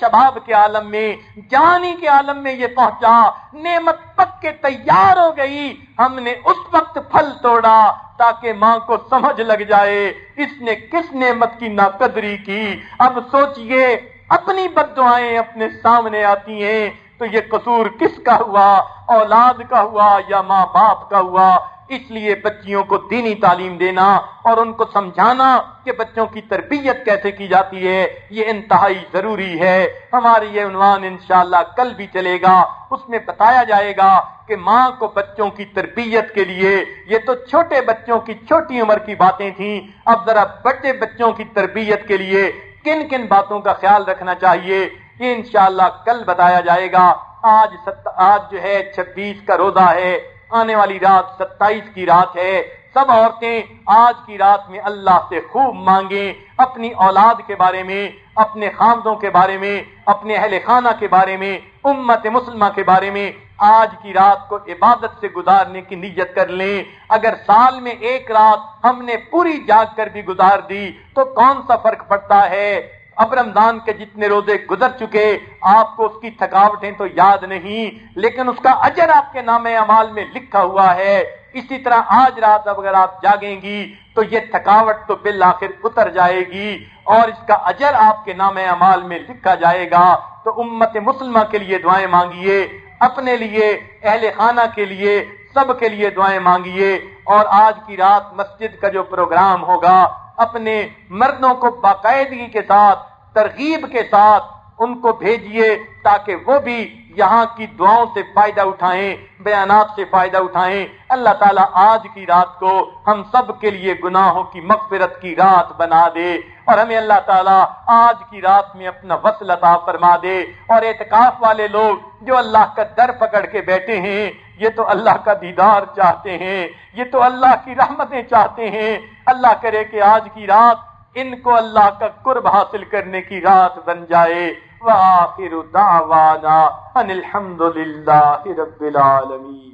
شباب کے عالم میں، جانی کے عالم میں یہ پہنچا، نعمت پک کے تیار ہو گئی، ہم نے اس وقت پھل توڑا تاکہ ماں کو سمجھ لگ جائے، اس نے کس نعمت کی ناقدری کی؟ اب سوچئے، اپنی بد دعائیں اپنے سامنے آتی ہیں، تو یہ قصور کس کا ہوا؟ اولاد کا ہوا یا ماں باپ کا ہوا؟ اس لیے بچیوں کو دینی تعلیم دینا اور ان کو سمجھانا کہ بچوں کی تربیت کیسے کی جاتی ہے، یہ انتہائی ضروری ہے۔ ہماری یہ عنوان انشاءاللہ کل بھی چلے گا۔ اس میں بتایا جائے گا کہ ماں کو بچوں کی تربیت کے لیے یہ تو چھوٹے بچوں کی چھوٹی عمر کی باتیں تھیں۔ اب ذرا بڑے بچوں کی تربیت کے لیے کن کن باتوں کا خیال رکھنا چاہیے، یہ انشاءاللہ کل بتایا جائے گا۔ آج ست... آج جو ہے چھبیس کا روزہ ہے۔ آنے والی رات، ستائیس کی رات ہے۔ سب عورتیں آج کی رات میں اللہ سے خوب مانگیں۔ اپنی اولاد کے بارے میں، اپنے خامدوں کے بارے میں، اپنے اہل خانہ کے بارے میں، امت مسلمہ کے بارے میں آج کی رات کو عبادت سے گزارنے کی نیت کر لیں۔ اگر سال میں ایک رات ہم نے پوری جاگ کر بھی گزار دی، تو کون سا فرق پڑتا ہے؟ اب رمضان کے جتنے روزے گزر چکے آپ کو اس کی تھکاوٹیں تو یاد نہیں، لیکن اس کا اجر آپ کے نام امال میں لکھا ہوا ہے۔ اسی طرح آج رات اگر آپ جاگیں گی تو یہ تھکاوٹ تو بالآخر اتر جائے گی اور اس کا اجر آپ کے نام امال میں لکھا جائے گا۔ تو امت مسلمہ کے لیے دعائیں مانگیے، اپنے لیے، اہل خانہ کے لیے، سب کے لیے دعائیں مانگیے۔ اور آج کی رات مسجد کا جو پروگرام ہوگا اپنے مردوں کو باقاعدگی کے ساتھ، ترغیب کے ساتھ ان کو بھیجیے تاکہ وہ بھی یہاں کی دعاؤں سے فائدہ اٹھائیں، بیانات سے فائدہ اٹھائیں۔ اللہ تعالیٰ آج کی رات کو ہم سب کے لیے گناہوں کی مغفرت کی رات بنا دے اور ہمیں اللہ تعالیٰ آج کی رات میں اپنا وصل عطا فرما دے۔ اور اعتکاف والے لوگ جو اللہ کا در پکڑ کے بیٹھے ہیں، یہ تو اللہ کا دیدار چاہتے ہیں، یہ تو اللہ کی رحمتیں چاہتے ہیں۔ اللہ کرے کہ آج کی رات ان کو اللہ کا قرب حاصل کرنے کی رات بن جائے۔ وآخر دعوانا ان الحمد للہ رب العالمین